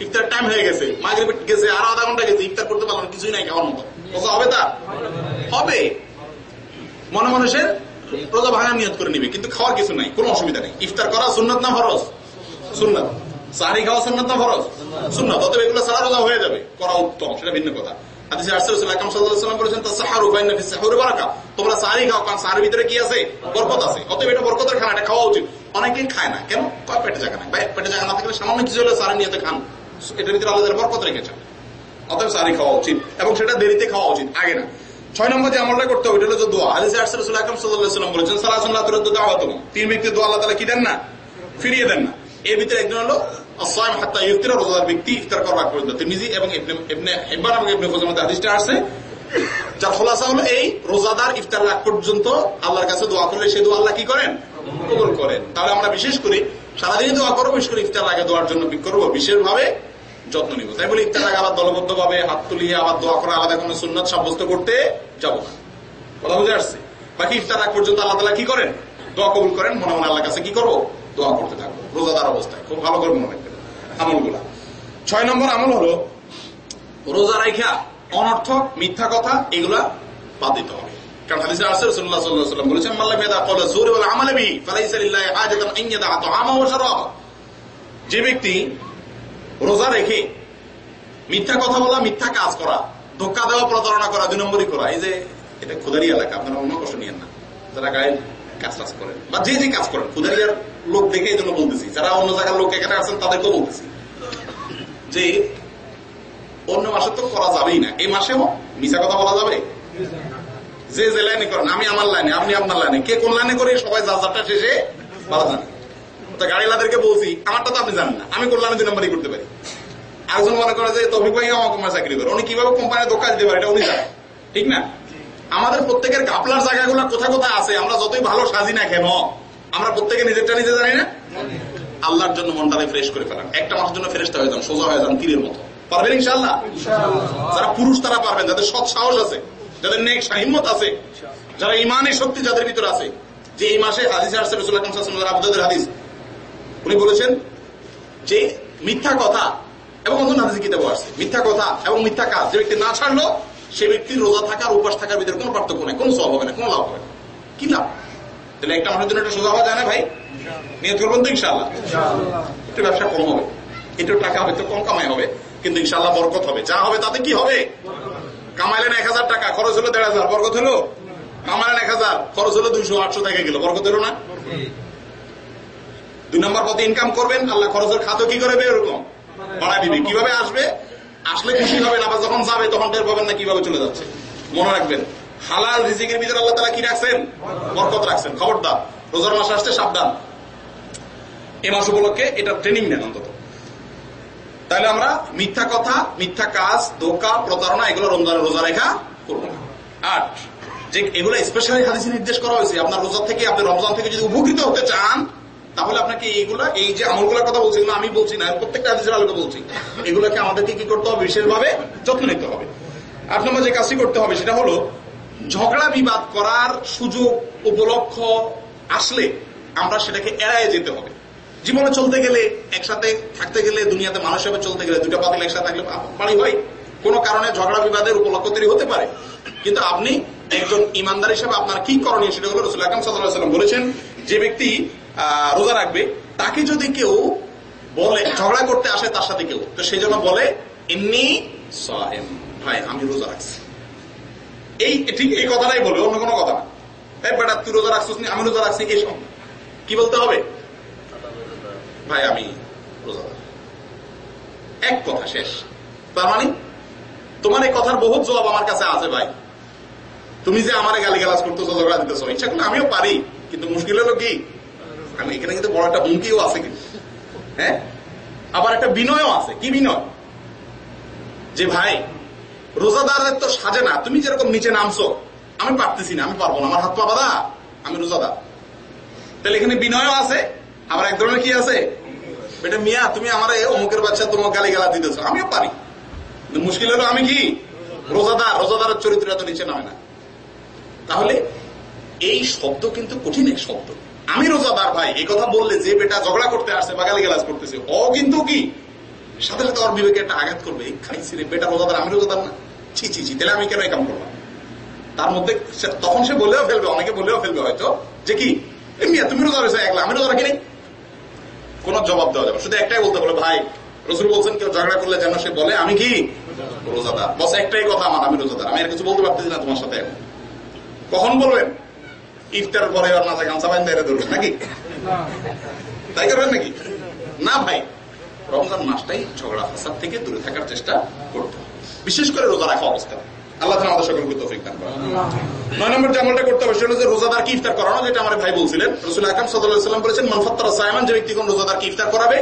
ইফতার টাইম হয়ে গেছে। মাগরিব গেছে আরও আধা ঘণ্টা গেছে ইফতার করতে পারল না, কিছুই নাই খাওয়ার মতো। রোজা হবে তা? হবে। মনে মানুষের রোজা ভাঙা নিয়ত করে নিবে কিন্তু খাওয়ার কিছু নাই কোনো অসুবিধা নেই। ইফতার করা সুন্নাত না ফরজ? সুন্নাত। সারি খাওয়া সুন্নাত না ফরজ? সুন্নাত। অতএব এগুলো সারা রোজা হয়ে যাবে করা উত্তম সেটা ভিন্ন কথা। সাহুরি সাহারি খাওয়া উচিত। অনেকেই খায় না। কেন? পেটে জায়গা ভাই পেটে জায়গা না থাকলে সামান্য কিছু হলে সাহারি নিয়ে খান। এটার ভিতরে আলাদা বরকত রেখেছেন। অতএব সাহারি খাওয়া উচিত এবং সেটা দেরিতে খাওয়া উচিত। আগে না। ছয় নম্বর যে আমলটা করতে হবে, এটা হলো দোয়া। হাদিসে আসছে রাসূল আকরাম বলেছেন তুরাদ্দু দাওয়াতুহুম তিন ব্যক্তি দোয়া আল্লাহ কি দেন না? ফিরিয়ে দেন না। এর ভিতরে একজন হলো হাত্তা রোজাদার ব্যক্তি ইফতার পর্যন্ত। এবং ইবনে হিব্বান এবং ইবনে হাদিসটা আসছে, যার খোলাসা হলো এই রোজাদার ইফতার পর্যন্ত আল্লাহর কাছে দোয়া করলে সে দোয়া আল্লাহ কি করেন? কবুল করেন। তাহলে আমরা বিশেষ করে সারাদিনই দোয়া করব, বিশেষ করে ইফতার আগে দোয়ার জন্য করব। বিশেষভাবে যত্ন নিব। তাই বলে ইফতার আবার দলবদ্ধ ভাবে হাত তুলিয়ে আবার দোয়া করা, আলাদা কোনো সুন্নত সাব্যস্ত করতে যাব না। কথা বুঝে আসছে? বাকি ইফতার আগ পর্যন্ত আল্লাহ তালা কি করেন? দোয়া কবুল করেন, মনে মনে আল্লাহ কাছে কি করব? দোয়া করতে থাকব। রোজাদার অবস্থায়। খুব ভালো করে মনে আমলগুলা। ছয় নম্বর আমল হলো, রোজা রাইখা অনর্থক, মিথ্যা কথা, এগুলা বাদ দিতে হবে। যে ব্যক্তি রোজা রেখে মিথ্যা কথা বলা, মিথ্যা কাজ করা, ধোকা দেওয়া, প্রতারণা করা, দুই নম্বরই করা, এই যে এটা খুদারি এলাকা, আপনারা অন্য কষ্ট নিয়েন না। যারা গায়ে কাজ টাজ করেন, বা যে যে কাজ করেন খুদারিয়ার লোক দেখে এই জন্য বলতেছি, যারা অন্য জায়গার লোক এখানে আছেন তাদেরকেও বলতেছি যে অন্য মাসে তো করা যাবেই না, এই মাসেও মিশা কথা বলা যাবে? যে যে লাইনে করেন, আমি আমার লাইনে, আপনি আপনার লাইনে, কে কোন লাইনে করে সবাই যার যারটা শেষে ভালো জানে তো গাড়িওয়ালাদেরকে বলছি, আমারটা তো আপনি জানেন না, আমি কোন লাইনে দুই নম্বরই করতে পারি। একজন মনে করে যে তফিক ভাই আমার কোম্পানি চাকরি করে। উনি কীভাবে কোম্পানি দোকান দিতে পারে এটা উনি জানেন ঠিক না? আমাদের প্রত্যেকের গাপলার জায়গাগুলো কোথায় কোথায় আছে আমরা যতই ভালো সাজি না কেন আমরা প্রত্যেকে নিজেরটা নিজে জানি না? আল্লাহর জন্য মনটাকে ফ্রেশ করে ফেলান একটা মাসের জন্য ফ্রেশটা হয়ে যান সোজা হয়ে যান তীরের মতো। পারবেন ইনশাল্লাহ যারা পুরুষ তারা পারবেন যাদের সৎ সাহস আছে যাদের নেক সাহিম্মত আছে যারা ইমানের শক্তি যাদের ভিতরে আছে। যে এই মাসে হাদিস আসছে রসুল্লাহ আবুদের হাদিস। উনি বলেছেন যে মিথ্যা কথা এবং অন্য হাদিস কিতাব আসছে মিথ্যা কথা এবং মিথ্যা কাজ। যে ব্যক্তি না ছাড়লো সে ব্যক্তির রোজা থাকার উপাস থাকার ভিতরে কোনো পার্থক্য নেই। কোনো সব হবে না কোনো লাভ হবে না। কি লাভ? তাহলে একটা মানুষের জন্য একটা সোজা হওয়া যায় না ভাই? নিয়ত করবেন তো ইনশাল্লাহ একটু ব্যবসা কম হবে। একটু টাকা হয়তো কম কামাই হবে। কিন্তু ইনশাল্লাহ বরকত হবে। যা হবে তাতে কি হবে? কামাইলেন এক হাজার টাকা খরচ হলো দেড় হাজার। বরকত হলো? কামাইলেন এক হাজার খরচ হলো দুইশো আটশো টাকা গেল। বরকত হলো না? দুই নম্বর পথে ইনকাম করবেন। আল্লাহ খরচের খাতো কি করবে এরকম বাড়াই দিবে। কীভাবে আসবে? আসলে খুশি হবেন আবার যখন যাবে, তখন টের পাবেন না কীভাবে চলে যাচ্ছে। মনে রাখবেন, হালাল রিজিকের ভিতরে আল্লাহ তালা কি রাখছেন? বরকত রাখছেন। খবরদার, রোজার মাস আসছে, সাবধান। এ মাস উপলক্ষে এটা ট্রেনিং নেন অন্তত। তাহলে আমরা মিথ্যা কথা, মিথ্যা কাজ, ধোকা, প্রতারণা, এগুলো রমজানের রোজা রেখা করব না। আট যে, এগুলো স্পেশালি হাদিসে নির্দেশ করা হয়েছে, আপনার রোজা থেকে, আপনি রমজান থেকে যদি উপকৃত হতে চান তাহলে আপনাকে এইগুলা, এই যে আমলগুলোর কথা বলছি আমি বলছি না, প্রত্যেকটা হাদিসের আলোকে বলছি। এগুলোকে আমাদেরকে কি করতে হবে? বিশেষভাবে যত্ন নিতে হবে। আট নম্বর যে কাজটি করতে হবে, সেটা হলো ঝগড়া বিবাদ করার সুযোগ উপলক্ষ আসলে আমরা সেটাকে এড়ায় যেতে হবে। জীবনে চলতে গেলে, একসাথে থাকতে গেলে, দুনিয়াতে মানুষ হিসেবে চলতে গেলে দুটা পাতিল একসাথে থাকলে বাড়ি হয়। কোন কারণে ঝগড়া বিবাদের উপলক্ষ তৈরি হতে পারে। কিন্তু আপনি একজন ইমানদার হিসেবে আপনার কি করণীয় সেটা হলো রসুল আকরম সাল্লাম বলেছেন, যে ব্যক্তি রোজা রাখবে, তাকে যদি কেউ বলে, ঝগড়া করতে আসে তার সাথে কেউ, তো সেই জন্য বলে এমনি ভাই, আমি রোজা রাখছি। এই, ঠিক এই কথাটাই বলবে, অন্য কোনো কথা না। এই বেটা, তুই রোজা রাখছিস আমি রোজা রাখছি এই সব? কি বলতে হবে? ভাই, আমি রোজা এক কথা শেষ। তার মানে তোমার এই কথার বহুত জবাব আমার কাছে আছে, ভাই। তুমি যে আমার গালি গালাজ করতেছো, ঝগড়া দিতেছো, ইচ্ছা করলে আমিও পারি, কিন্তু মুশকিল হলো কি? আমি এখানে কিন্তু বড় একটা হুমকিও আছে কিন্তু। হ্যাঁ? আবার একটা বিনয়ও আছে। কি বিনয়? যে, ভাই রোজাদারের তো সাজে না। তুমি যেরকম নিচে নামছো, আমি পারতেছি না, আমি পারব না। আমার হাত পা বাদা আমি রোজাদার। তাহলে এখানে বিনয়ও আছে, আবার এক ধরনের কি আছে? বেটা মিয়া, তুমি আমার অমুকের বাচ্চা তোমার গালি গালা দিতেছ। আমিও পারি। মুশকিল হলো আমি কি? রোজাদার, রোজাদারের চরিত্রটা এত নিচে নামে না। তাহলে এই শব্দ কিন্তু কঠিন এক শব্দ। আমি রোজাদার ভাই, এই কথা বললে যে বেটা ঝগড়া করতে আসছে বা গালি গালাজ করতেছে, ও কিন্তু কি? সাথে সাথে ওর বিবেকে একটা আঘাত করবে খাইছি রে বেটা রোজাদার, আমি রোজাদার না। ছি ছি ছি, তাহলে আমি কেন এই কাম করলাম? তার মধ্যে তখন সে বলেও ফেলবে, অনেকে বলেও ফেলবে হয়তো, যে কি? মিয়া, তুমি রোজা রয়েছে একলা, আমি রোজা রাখিনি কোন জবাব দেওয়া যাবে শুধু একটাই বলতে বলে, ভাই, রসুল বলছেন কেউ ঝগড়া করলে যেন সে বলে, আমি কি? রোজাদার। বস, একটাই কথা আমার, আমি রোজাদার। আমি আর কিছু বলতে পারতেছি না তোমার সাথে। কখন বলবেন? ইফতার পরে আর মাথা গামছা বাইন দেয় ধরবেন নাকি? তাই করবেন নাকি? না ভাই, রমজান মাসটাই ঝগড়া, ফাসাদ থেকে দূরে থাকার চেষ্টা করতে বিশেষ করে রোজা রাখা অবস্থা। আল্লাহ আমাদের সকলকে তৌফিক দান করেন। নয় নম্বর যে আমলটা করতে হবে, সেটা হচ্ছে রোজাদার কি ইফতার করানো, যেটা আমার ভাই বলছিলেন। রসুল আকরাম সাল্লাল্লাহু সাল্লাম বলেছেন মানফাত্তারা সায়মান যে ব্যক্তি কোন রোজাদার কি ইফতার করাবে,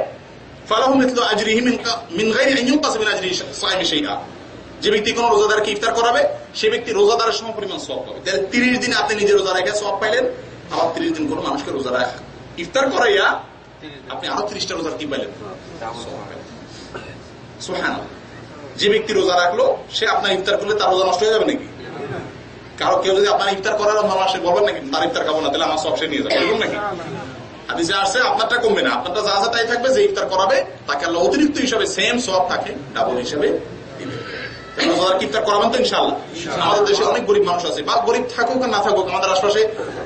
ফালাহু মিথলু আজরিহি মিন মিন গায়রি আন আজরি সায়মি শাইআ। যে ব্যক্তি কোন রোজাদার কি ইফতার করাবে, সে ব্যক্তি রোজাদারের সম পরিমাণ সওয়াব পাবে। তাহলে 30 দিন আপনি নিজে রোজা রেখে সওয়াব পাইলেন, আবার 30 দিন কোন মানুষকে রোজা রাখা। ইফতার করাইয়া আপনি আরও 30টা রোজার কি পাইলেন। সুবহানাল্লাহ। যে ব্যক্তি রোজা রাখল, সে আপনার ইফতার করলে তার রোজা নষ্ট হয়ে যাবে নাকি? কারও কেউ যদি আপনার ইফতার করার আমার আসে বলবেন নাকি তার ইফতার খাব না, তাহলে আমার সব সে নিয়ে যাবে। এরকম নাকি? হাদিসে আসছে, আপনারটা কমবে না, আপনারটা যা আছে তাই থাকবে, যে ইফতার করাবে, তাকে আল্লাহ অতিরিক্ত হিসাবে সেম সব থাকে ডাবল হিসাবে রোজাদার কি ইফতার করাবেন তো ইনশাল্লাহ আমাদের দেশে অনেক গরিব মানুষ আছে। বা গরিব থাকুক আর না থাকুক আমাদের আশপাশে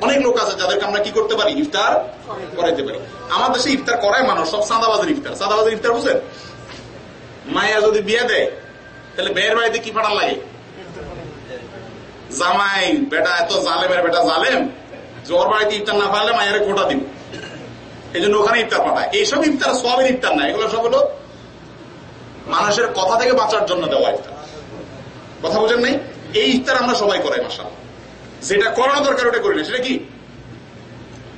অনেক লোক আছে যাদেরকে আমরা কি করতে পারি? ইফতার করাইতে পারি। আমার দেশে ইফতার করায় মানুষ সব সাদাবাজের ইফতার। সাদাবাজের ইফতার বুঝেন মায়া যদি বিয়ে দেয় তাহলে বেয়ের বাড়িতে কি ফাটান লাগে? জামাই বেটা এত জালেমের বেটা জালেম জোর বাড়িতে ইফতার না পারলে মায়ের গোটা দিব। এই জন্য ওখানে ইফতার পাঠায়। এইসব ইফতার সবের ইফতার না। এগুলো সব হলো মানুষের কথা থেকে বাঁচার জন্য দেওয়া ইফতার। কথা বুঝেন নাই? এই ইফতার আমরা সবাই করাই মাসাল যেটা করানো দরকার, ওটা করি না। সেটা কি?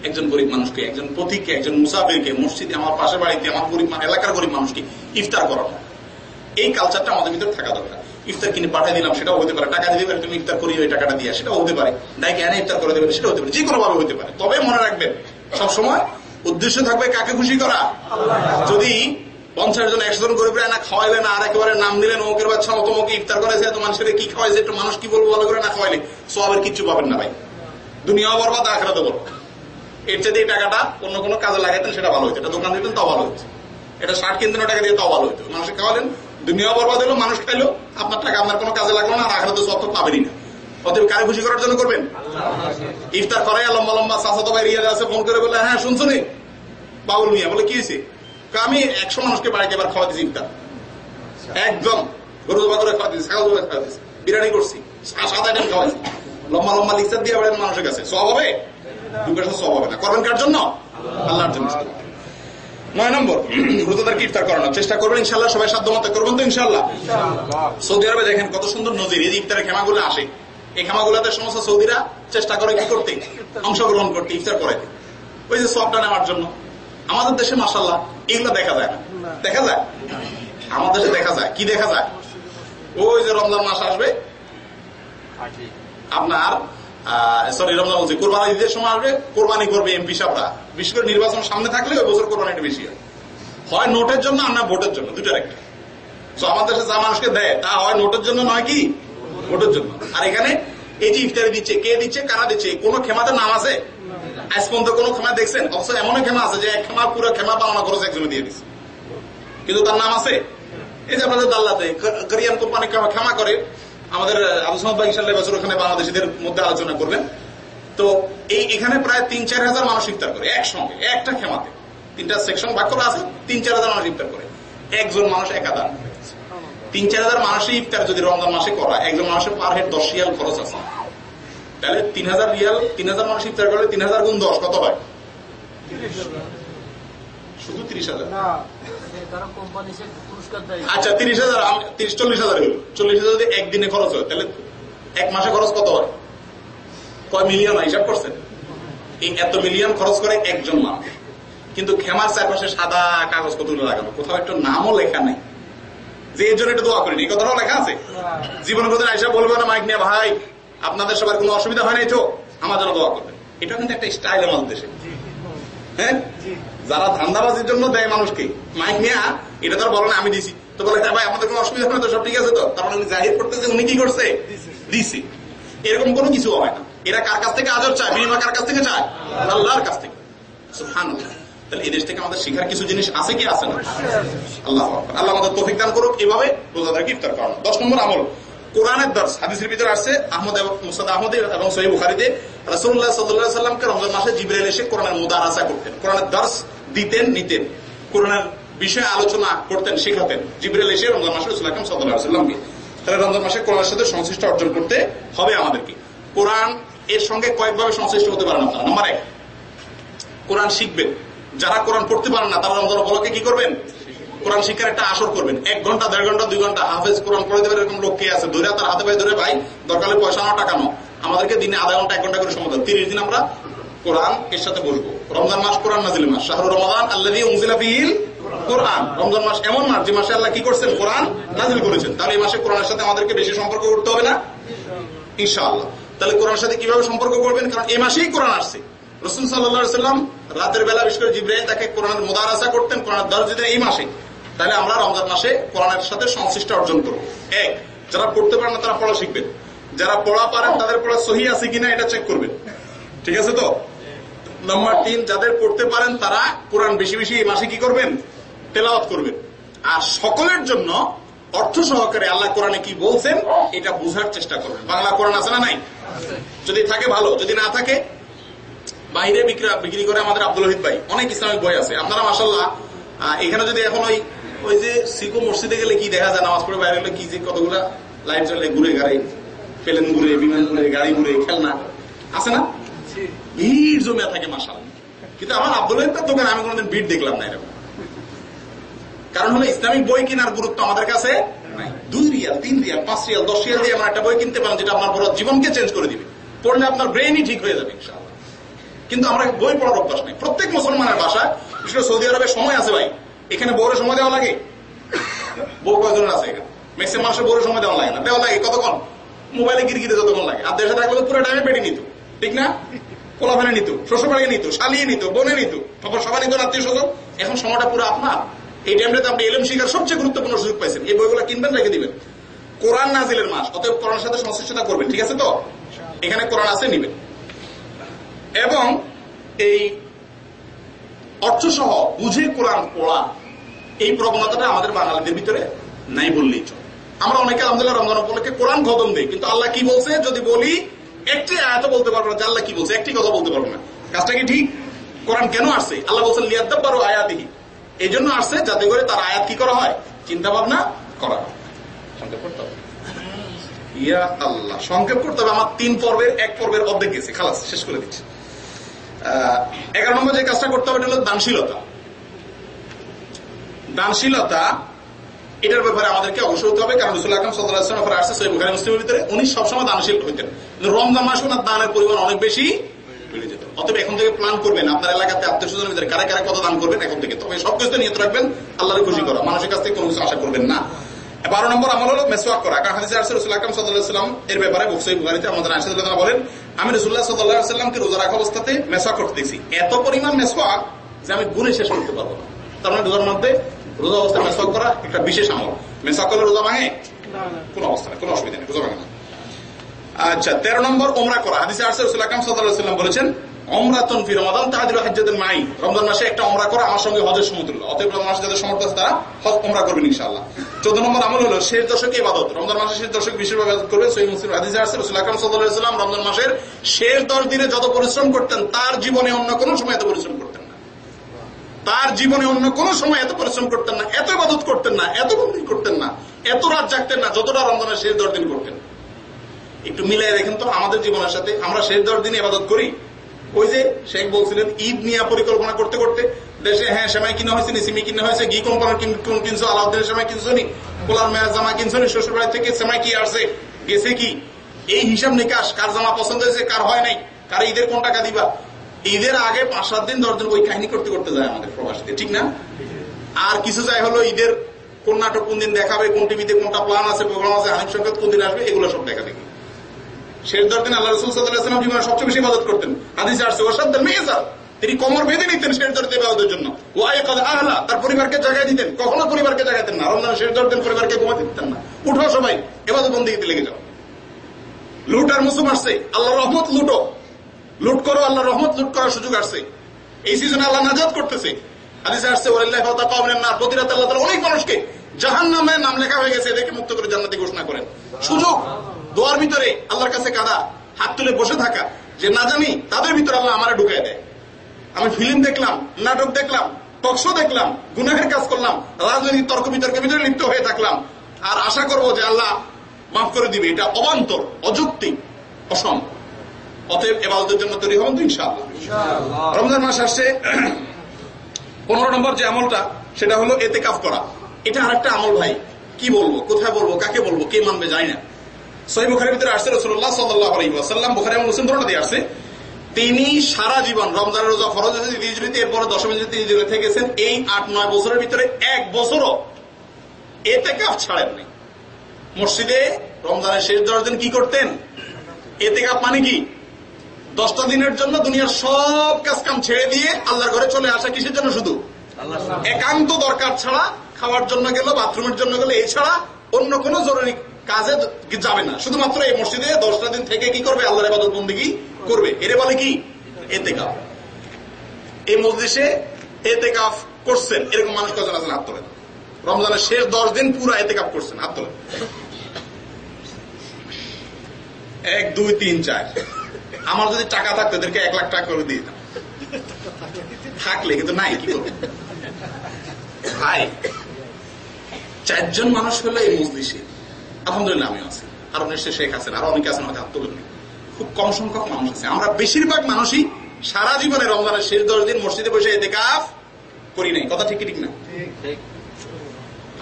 একজন গরিব মানুষকে, একজন পথিককে, একজন মুসাফিরকে, মসজিদে আমার পাশের বাড়িতে, আমার গরিব এলাকার গরিব মানুষকে ইফতার করানো। এই কালচারটা আমাদের ভিতরে থাকা দরকার। ইফতার কিনে পাঠিয়ে দিলাম, সেটাও হতে পারে। টাকা দিতে পারে, তুমি ইফতার করি ওই টাকাটা দিয়ে সেটাও হতে পারে। ডাইকে এনে ইফতার করে দেবে সেটা হতে পারে। যে কোনো ভাবে হতে পারে। তবে মনে রাখবেন, সবসময় উদ্দেশ্য থাকবে কাকে খুশি করা। যদি পঞ্চাশ জন, একশো জন গরিব না খাওয়াইলেন আর একেবারে নাম দিলেন অমুকের বাচ্চা অতমুকে ইফতার করেছে এত মানুষের কি খাওয়াইছে একটু মানুষ কি বলব ভালো করে না খাওয়াইলে? সবের কিচ্ছু পাবেন না ভাই। দুনিয়াও বরবাদ আখড়াতে বরবাদ। এর চেয়ে এই টাকাটা অন্য কোনো কাজে লাগাইতেন, সেটা ভালো হইতো। এটা দোকান দিতেন, তাও ভালো হইতো। এটা ষাট কিনতেন টাকা দিয়ে তাও ভালো হইতো। মানুষ খাওয়ালেন, দুনিয়া বরবাদ হলো, মানুষ খাইলো, আপনার টাকা আপনার কোনো কাজে লাগল না, আর আখড়াতে সব তো পাবেনই না। অতএব কারে খুশি করার জন্য করবেন? ইফতার করাই লম্বা লম্বা চাষা তো ভাই রিয়াজ আছে, ফোন করে বলে হ্যাঁ শুনছো নি? বাবুল মিয়া বলে, কি হয়েছে আমি একশো মানুষকে বাড়িতে এবার খাওয়া দিয়েছি ইফতার। একদম। গরু জবা করে খাওয়া দিয়েছি ছাগল খাওয়া দিয়েছি বিরিয়ানি করছি, সাত আইটেম খাওয়াইছি। লম্বা লম্বা লিক্সার দিয়ে বেড়েন মানুষের কাছে। সব হবে? পয়সা সব হবে না। করবেন কার জন্য? আল্লাহর জন্য। নয় নম্বর রোজাদার ইফতার করানোর চেষ্টা করবেন ইনশাল্লাহ সবাই সাধ্য মতো করবেন তো ইনশাল্লাহ সৌদি আরবে দেখেন, কত সুন্দর নজির। এই যে ইফতারের খেমাগুলো আসে। এই খেমাগুলোতে সমস্ত সৌদিরা চেষ্টা করে কি করতে? অংশগ্রহণ করতে, ইফতার করাইতে। ওই যে সবটা নেওয়ার জন্য। আমাদের দেশে মাসাল্লাহ এগুলো দেখা যায় না। দেখা যায়? আমাদের দেশে দেখা যায়। কি দেখা যায়? ওই যে রমজান মাস আসবে। আপনার সরি রমজান বলছি কোরবানি ঈদের সময় আসবে কোরবানি করবে এমপি সাহরা। বিশেষ করে নির্বাচন সামনে থাকলে ওই বছর কোরবানিটা বেশি হয়। হয় নোটের জন্য আর না ভোটের জন্য দুটার একটা। তো আমাদের দেশে যা মানুষকে দেয় তা হয় নোটের জন্য নয় কি? ভোটের জন্য। আর এখানে এই যে ইফতারি দিচ্ছে। কে দিচ্ছে? কারা দিচ্ছে? কোন ক্ষেমাতে নাম আছে? আজ পর্যন্ত কোন ক্ষমা দেখছেন? অবশ্য এমন ক্ষমা আছে যে এক ক্ষমা, পুরো ক্ষমা পালনা খরচ একজনে দিয়ে দিচ্ছে কিন্তু তার নাম আছে? এই যে আপনাদের দাল্লাতে কোরিয়ান কোম্পানি ক্ষমা করে আমাদের আবু সামাদ ভাই ইনশাল্লাহ বছর ওখানে বাংলাদেশিদের মধ্যে আলোচনা করবেন। তো এই এখানে প্রায় তিন চার হাজার মানুষ ইফতার করে, একসঙ্গে, একটা ক্ষমাতে। তিনটা সেকশন ভাগ করা আছে, তিন চার হাজার মানুষ ইফতার করে। একজন মানুষ একা দান তিন চার হাজার মানুষের ইফতার যদি রমজান মাসে করা একজন মানুষের পার হেড দশ রিয়াল খরচ আছে। তাহলে তিন হাজার রিয়াল তিন হাজার মানুষ ইফতার করলে তিন হাজার গুণ দশ কত হয়? শুধু তিরিশ হাজার? আচ্ছা তিরিশ হাজার তিরিশ চল্লিশ হাজার হলো চল্লিশ হাজার যদি একদিনে খরচ হয় তাহলে এক মাসে খরচ কত হয়? কয় মিলিয়ন হিসাব করছেন? এই এত মিলিয়ন খরচ করে একজন মানুষ। কিন্তু খেমার চারপাশে সাদা কাগজ কতগুলো লাগানো কোথাও একটা নামও লেখা নেই। যে এর জন্য একটা দোয়া করিনি কথাটাও লেখা আছে? জীবন প্রতি আইসা বলবে না মাইক নিয়ে ভাই আপনাদের সবার কোনো অসুবিধা হয় নাই তো? আমার জন্য দোয়া করবেন। এটা কিন্তু একটা স্টাইল আমাদের দেশে। হ্যাঁ? যারা ধান্দাবাজির জন্য দেয় মানুষকে মাইক নিয়ে এটা তো আর বলো না আমি দিছি। তো বলে হ্যাঁ ভাই আমাদের কোনো অসুবিধা হয় তো? সব ঠিক আছে তো? তার মানে উনি জাহির করতেছে উনি কি করছে? দিছি এরকম কোনো কিছু হয় না। এরা কার কাছ থেকে আজর চায়? বিনিময় কার কাছ থেকে চায়? আল্লাহর কাছ থেকে। তাহলে এই দেশ থেকে আমাদের শিখার কিছু জিনিস আছে কি আছে না? আল্লাহ আল্লাহ আমাদের তৌফিক দান করুক এভাবে রোজাদারকে ইফতার করানো। দশ নম্বর আমল। কোরআনের দর্শ হাদিসের ভিতরে আসছে, আহমদ মুসাদ আহমদ এবং সহি বুখারিতে, রাসূলুল্লাহ সাল্লাল্লাহু সাল্লামকে রমজান মাসে জিবরাইল এসে কোরআনের মুদারাসা করতেন। কোরআনের দর্শ দিতেন, নিতেন। কোরআনের বিষয়ে আলোচনা করতেন, শেখাতেন। জিবরাইল এসে রমজান মাসে রসুল আকরম সাল্লাহ সাল্লামকে তাহলে রমজান মাসে কোরআনের সাথে সংশ্লিষ্ট অর্জন করতে হবে আমাদেরকে। কোরআন এর সঙ্গে কয়েকভাবে সংশ্লিষ্ট হতে পারেন আপনারা। নাম্বার এক, কোরআন শিখবেন। যারা কোরআন পড়তে পারেন না, তারা রমজান উপলক্ষে কি করবেন? কোরআন শিক্ষার একটা আসর করবেন। এক ঘণ্টা, দেড় ঘণ্টা, দুই ঘণ্টা হাফেজ কোরআন পড়ে দেবেন এরকম লোক কে আছে? ধরে তার হাতে পায়ে ধরে, ভাই, দরকার পয়সা নাও, টাকা নাও। আমাদেরকে দিনে আধা ঘণ্টা, এক ঘণ্টা করে সময় তিরিশ দিন আমরা কোরআন এর সাথে বসবো রমজান মাস কোরআন নাজিল মাস। শাহরুর রমাদান আল্লাহ উনজিলা ফিহিল কোরআন। রমজান মাস এমন মাস যে মাসে আল্লাহ কি করছেন? কোরআন নাজিল করেছেন। তাহলে এই মাসে কোরআনের সাথে আমাদেরকে বেশি সম্পর্ক করতে হবে না? ইনশাআল্লাহ। তাহলে কোরআনের সাথে কীভাবে সম্পর্ক করবেন? কারণ এই মাসেই কোরআন আসছে। রসুল সাল্লাহ সাল্লাম রাতের বেলা বিশেষ করে জিব্রাহিম তাকে কোরআনের মোদারাসা করতেন, কোরআনের দরজ দিতেন এই মাসে। তাহলে আমরা রমজান মাসে কোরআনের সাথে সংশ্লিষ্ট অর্জন করব। এক যারা পড়তে পারেন না তারা পড়া শিখবেন। যারা পড়া পারেন তাদের পড়া সহি আছে কিনা এটা চেক করবেন। ঠিক আছে তো? নম্বর তিন যাদের পড়তে পারেন তারা কোরআন বেশি বেশি এই মাসে কি করবেন? তেলাওয়াত করবেন। আর সকলের জন্য অর্থ সহকারে আল্লাহ কোরআনে কি বলছেন এটা বুঝার চেষ্টা করবেন। বাংলা কোরআন আছে না নাই? যদি থাকে ভালো যদি না থাকে বাইরে বিক্রা- বিক্রি করে আমাদের আব্দুল রহিদ ভাই। অনেক ইসলামিক বই আছে। আপনারা মাসাল্লাহ এখানে যদি এখন ওই ওই যে সিকো মসজিদে গেলে কি দেখা যায়? নামাজ পড়ে বাইরে গেলে কি যে কতগুলা লাইট জ্বলে ঘুরে গাড়ি প্লেন ঘুরে বিমান ঘুরে গাড়ি ঘুরে খেলনা। আছে না? ভিড় জমে থাকে মাসাল কিন্তু আমার আব্দুল দোকানে আমি কোনোদিন ভিড় দেখলাম না এরকম। কারণ হলো ইসলামিক বই কেনার গুরুত্ব আমাদের কাছে দুই রিয়াল তিন রিয়াল পাঁচ রিয়াল দশ রিয়াল দিয়ে আমার একটা বই কিনতে পারেন যেটা আপনার পুরো জীবনকে চেঞ্জ করে দিবে। পড়লে আপনার ব্রেনই ঠিক হয়ে যাবে ইনশাআল্লাহ। কিন্তু আমরা বই পড়ার অভ্যাস নেই। প্রত্যেক মুসলমানের বাসায় বিশেষ করে সৌদি আরবে সময় আছে ভাই। এখানে বউরে সময় দেওয়া লাগে? বউ কয়জনের আছে এখানে? ম্যাক্সিমাম মানুষের বউরে সময় দেওয়া লাগে না। দেওয়া লাগে কতক্ষণ? মোবাইলে গিরগিরে যতক্ষণ লাগে। আর দেশে থাকলে পুরো টাইমে পেটে নিত। ঠিক না? কোলা ফেলে নিত শ্বশুর বাড়িয়ে নিত, শালিয়ে নিত, বনে নিত। তারপর সবাই নিত আত্মীয় স্বজন এখন সময়টা পুরো আপনার। এই টাইমটাতে আপনি এলএম শিকার সবচেয়ে গুরুত্বপূর্ণ সুযোগ পাইছেন। এই বইগুলো কিনবেন, রেখে দিবেন। কোরআন নাজিলের মাস। অতএব কোরআনের সাথে সংশ্লিষ্টতা করবেন। ঠিক আছে তো? এখানে কোরআন আছে, নিবেন। এবং এই অর্থসহ বুঝে কোরআন পড়া, এই প্রবণতাটা আমাদের বাঙালিদের ভিতরে নাই বললেই চলে। আমরা অনেকে আলহামদুলিল্লাহ রমজান উপলক্ষে কোরআন খতম দিই, কিন্তু আল্লাহ কি বলছে? যদি বলি, একটি আয়াত বলতে পারব না যে আল্লাহ কি বলছে, একটি কথা বলতে পারব না। কাজটা কি ঠিক? কোরআন কেন আসছে? আল্লাহ বলছেন লিয়াদ্দাব পারো আয়াতিহি। এই জন্য আসছে যাতে করে তার আয়াত কি করা হয়? চিন্তা ভাবনা করা সংক্ষেপ করতে হবে। ইয়া আল্লাহ। সংক্ষেপ করতে হবে। আমার তিন পর্বের এক পর্বের অর্ধেক গেছে। খালাস, শেষ করে দিচ্ছি। এগারো নম্বর যে কাজটা করতে হবে, এটা হলো দানশীলতা। দানশীলতা, এটার ব্যাপারে আমাদেরকে অবশ্যই হতে হবে, কারণ রসুল আকরম সাল্লাহ আসছে সৈয় বুখারি মুসলিমের ভিতরে, উনি সবসময় দানশীল হইতেন। কিন্তু রমজান মাসে ওনার দানের পরিমাণ অনেক বেশি বেড়ে যেত। অতএব এখন থেকে প্ল্যান করবেন, আপনার এলাকাতে আত্মীয় স্বজনের ভিতরে কারা কারা কত দান করবেন এখন থেকে। তবে সব কিছু নিয়ত রাখবেন, আল্লাহর খুশি করা। মানুষের কাছ থেকে কোনো কিছু আশা করবেন না। বারো নম্বর আমল হলো মেসওয়াক করা। কারণ হাদিসে আসছে রসুল আকরম সাল্লাহাম এর ব্যাপারে বুকসাই বুখারিতে আমাদের আশাদুল্লাহ বলেন আমি রসুল্লাহ সাল্লাহ সাল্লামকে রোজা রাখা অবস্থাতে মেশা করতে দেখছি এত পরিমাণ মেসওয়াক যে আমি গুনে শেষ করতে পারব না। তার মানে রোজার মধ্যে রোজা অবস্থায় মেসওয়াক করা একটা বিশেষ আমল। মেসওয়াক করলে রোজা ভাঙে? কোনো অবস্থা নেই কোনো অসুবিধা নেই রোজা ভাঙে না। আচ্ছা তেরো নম্বর ওমরা করা। হাদিসে আসছে রসুল আকরম সাল্লাহ সাল্লাম বলেছেন অমরাতন ফি রমাদান তাহাদিল হাজ্জাতের মাই। রমজান মাসে একটা অমরা করা আমার সঙ্গে হজের সমতুল্য অতএব রমজান মাসে যাদের সমর্থ আছে তারা হজ অমরা করবেন ইনশাআল্লাহ। চোদ্দ নম্বর আমল হলো শেষ দশকে ইবাদত। রমজান মাসে শেষ দশক বিশেষভাবে ইবাদত করবে সহি মুসলিম হাদিসে আসছে রমজান মাসের শেষ দশ দিনে যত পরিশ্রম করতেন, তার জীবনে অন্য কোনো সময় এত পরিশ্রম করতেন না। তার জীবনে অন্য কোন সময় এত পরিশ্রম করতেন না, এত ইবাদত করতেন না, এত বন্দি করতেন না, এত রাত জাগতেন না, যতটা রমজানের শেষ দশ দিন করতেন। একটু মিলাই দেখেন তো, আমাদের জীবনের সাথে আমরা শেষ দশ দিন ইবাদত করি। ওই যে শেখ বলছিলেন, ঈদ নিয়ে পরিকল্পনা করতে করতে, দেশে হ্যাঁ সেমাই কিনা হয়েছে নিসিমি কিনা হয়েছে, ঘি কোম্পানির কোন কিনছো, আলাউদ্দিনের সেমাই কিনছো নি, পোলার মেয়ার জামা কিনছো নি শ্বশুর বাড়ি থেকে সেমাই কি আসছে, গেছে কি? এই হিসাব নিকাশ, কার জামা পছন্দ হয়েছে, কার হয় নাই, কার ঈদের কোন টাকা দিবা? ঈদের আগে পাঁচ সাত দিন দশ দিন ওই কাহিনী করতে করতে যায় আমাদের প্রবাসীতে ঠিক না? আর কিছু যায় হলো ঈদের কোন নাটক কোন দিন দেখাবে, কোন টিভিতে কোনটা প্ল্যান আছে প্রোগ্রাম আছে হানিফ সংকেত কোন দিন আসবে, এগুলো সব দেখা দেখি। শেষ দশ দিন আল্লাহ রসুল সাল্লাম জীবনে সবচেয়ে বেশি ইবাদত করতেন। হাদিস আসছে ওসাদ্দাল মেয়েজার তিনি কোমর বেঁধে নিতেন শেষ দশ ইবাদতের জন্য। ওয়াই কাদ আহলা তার পরিবারকে জায়গায় দিতেন। কখনো পরিবারকে জায়গাতেন না। রমজান শেষ দশ দিন পরিবারকে ঘুমাতে দিতেন না। উঠো সবাই এবাদত বন্দিতে লেগে যাও লুট আর মুসুম আসছে আল্লাহ রহমত লুটো। লুট করো আল্লাহ রহমত লুট করার সুযোগ আসছে। এই সিজনে আল্লাহ নাজাদ করতেছে। হাদিসে আসছে ওয়াল্লাহি ফাতা কাওমিনান নার প্রতি রাতে আল্লাহ তাআলা অনেক মানুষকে জাহান্নামে নাম লেখা হয়ে গেছে, এদেরকে মুক্ত করে জান্নাতি ঘোষণা করেন। সুযোগ। দোয়ার ভিতরে আল্লাহর কাছে কাদা হাত তুলে বসে থাকা যে না জানি তাদের ভিতরে আল্লাহ আমারে ঢুকায় দেয়। আমি ফিল্ম দেখলাম নাটক দেখলাম টকশো দেখলাম গুনাহের কাজ করলাম রাজনৈতিক তর্ক বিতর্কের ভিতরে লিপ্ত হয়ে থাকলাম। আর আশা করব যে আল্লাহ মাফ করে দিবে। এটা অবান্তর অযৌক্তিক অসম। অতএব এবাদতের জন্য তৈরি হবেন তো ইনশাআল্লাহ। রমজান মাস আসছে পনেরো নম্বর যে আমলটা সেটা হলো এতে কাফ করা। এটা আর একটা আমল ভাই। কি বলব কোথায় বলব কাকে বলব কে মানবে জানি না। সহি বুখারের ভিতরে আসছে রসুল্লাহ সাল্লাহ বুখারি এবং মুসলিম আসছে। তিনি সারা জীবন রমজান রোজা ফরজ রিজুরিতে এরপরে দশম তিনি জুড়ে থেকেছেন। এই আট নয় বছরের ভিতরে এক বছরও এতে কাপ ছাড়েননি। মসজিদে রমজানের শেষ দশ দিন কি করতেন? এতে কাপ মানে কি? দশটা দিনের জন্য দুনিয়ার সব কাজ কাম ছেড়ে দিয়ে আল্লাহর ঘরে চলে আসা কিসের জন্য শুধু? আল্লাহ একান্ত দরকার ছাড়া খাওয়ার জন্য গেল বাথরুমের জন্য গেল এছাড়া অন্য কোনো জরুরি কাজে যাবে না। শুধুমাত্র এই মসজিদে দশটা দিন থেকে কি করবে? আল্লাহর আবাদত বন্দিগি করবে। এরে বলে কি? এতে কাপ এই মসজিদে এতে কাপ করছেন। এরকম মানুষ কজন আছেন? হাত তোলেন। রমজানের শেষ দশ দিন পুরো এতে কাপ করছেন। হাত তোলেন। এক, দুই, তিন, চার। আমার যদি টাকা থাকতো, এদেরকে এক লাখ টাকা করে দিয়ে থাকলে, কিন্তু নাই, কি ভাই, চারজন মানুষ হলো এই মজলিসে। আলহামদুলিল্লাহ আমি আছি। আরও নিশ্চয় শেখ আছেন আরও অনেকে আছেন হয়তো হাত খুব কম সংখ্যক মানুষ আছে। আমরা বেশিরভাগ মানুষই সারা জীবনে রমজানের শেষ দশ দিন মসজিদে বসে এতে কাফ করি নাই। কথা ঠিক ঠিক না?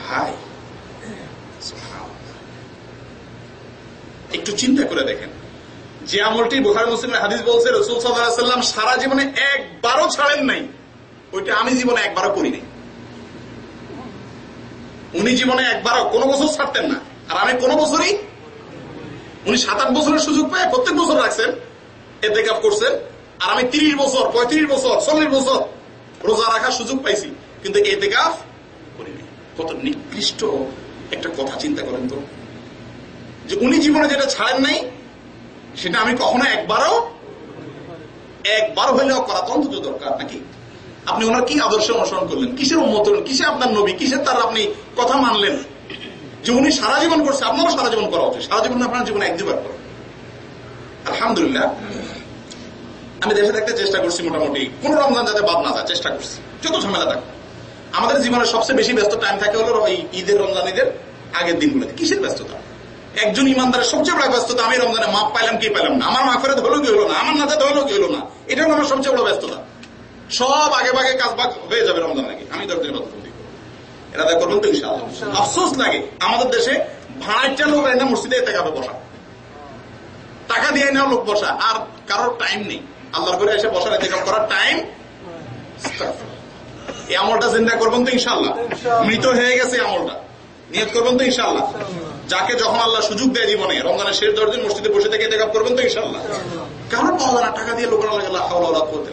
ভাই একটু চিন্তা করে দেখেন। যে আমলটি বুখারি মুসলিমের হাদিস বলছে, রসুল সাল্লাম সারা জীবনে একবারও ছাড়েন নাই। ওইটা আমি জীবনে একবারও করি নাই। উনি জীবনে একবারও কোনো বছর ছাড়তেন না। আর আমি কোনো বছরই? উনি সাত আট বছরের সুযোগ পায়, প্রত্যেক বছর রাখছেন এতে কাপ করছেন। আর আমি তিরিশ বছর, পঁয়ত্রিশ বছর, চল্লিশ বছর রোজা রাখার সুযোগ পাইছি, কিন্তু এতে কাপ করিনি। কত নিকৃষ্ট একটা কথা চিন্তা করেন তো। যে উনি জীবনে যেটা ছাড়েন নাই, সেটা আমি কখনো একবারও, একবার হইলেও করা তো অন্তত দরকার নাকি? আপনি ওনার কি আদর্শ অনুসরণ করলেন? কিসের হলেন কিসে আপনার নবী? কিসের তার আপনি কথা মানলেন? যে উনি সারা জীবন করছে, আপনারও সারা জীবন করা উচিত। সারা জীবন আপনার জীবনে এক দুবার করেন আলহামদুলিল্লাহ, আমি দেশে থাকতে চেষ্টা করছি মোটামুটি। কোন রমজান যাতে বাদ না যায়, চেষ্টা করছি। যত ঝামেলা থাকে আমাদের জীবনে সবচেয়ে বেশি ব্যস্ত টাইম থাকে হলো ওই ঈদের রমজান, ঈদের আগের দিনগুলোতে। কিসের ব্যস্ততা? একজন ইমানদারের সবচেয়ে বড় ব্যস্ততা, আমি রমজানে মাপ পাইলাম কি পাইলাম না। আমার মাফেরত হলো কি হলো না? আমার নাজাত হলো কি হলো না? এটা হলো আমার সবচেয়ে বড় ব্যস্ততা। সব আগে ভাগে কাজ বাগ হয়ে যাবে রমজান আগে। আমি দশ দিনের বাদ এরা দেখ করবেন তো ইনশাআল্লাহ। আফসোস লাগে। আমাদের দেশে ভাড়াইটা লোক এনে মসজিদে এতে যাবে বসা। টাকা দিয়ে নেওয়া লোক বসা আর কারোর টাইম নেই। আল্লাহর করে এসে বসার এতে করার টাইম এই আমলটা চিন্তা করবেন তো ইনশাল্লাহ ইনশাআল্লাহ। মৃত হয়ে গেছে আমলটা। নিয়ত করবেন তো ইনশাল্লাহ যাকে যখন আল্লাহ সুযোগ দেয় জীবনে রমজানের শেষ দশ দিন মসজিদে বসে থেকে এতে করবেন তো ইনশাল্লাহ কারোর পাওয়া যায় না টাকা দিয়ে লোকেরা লাগে আল্লাহ করতে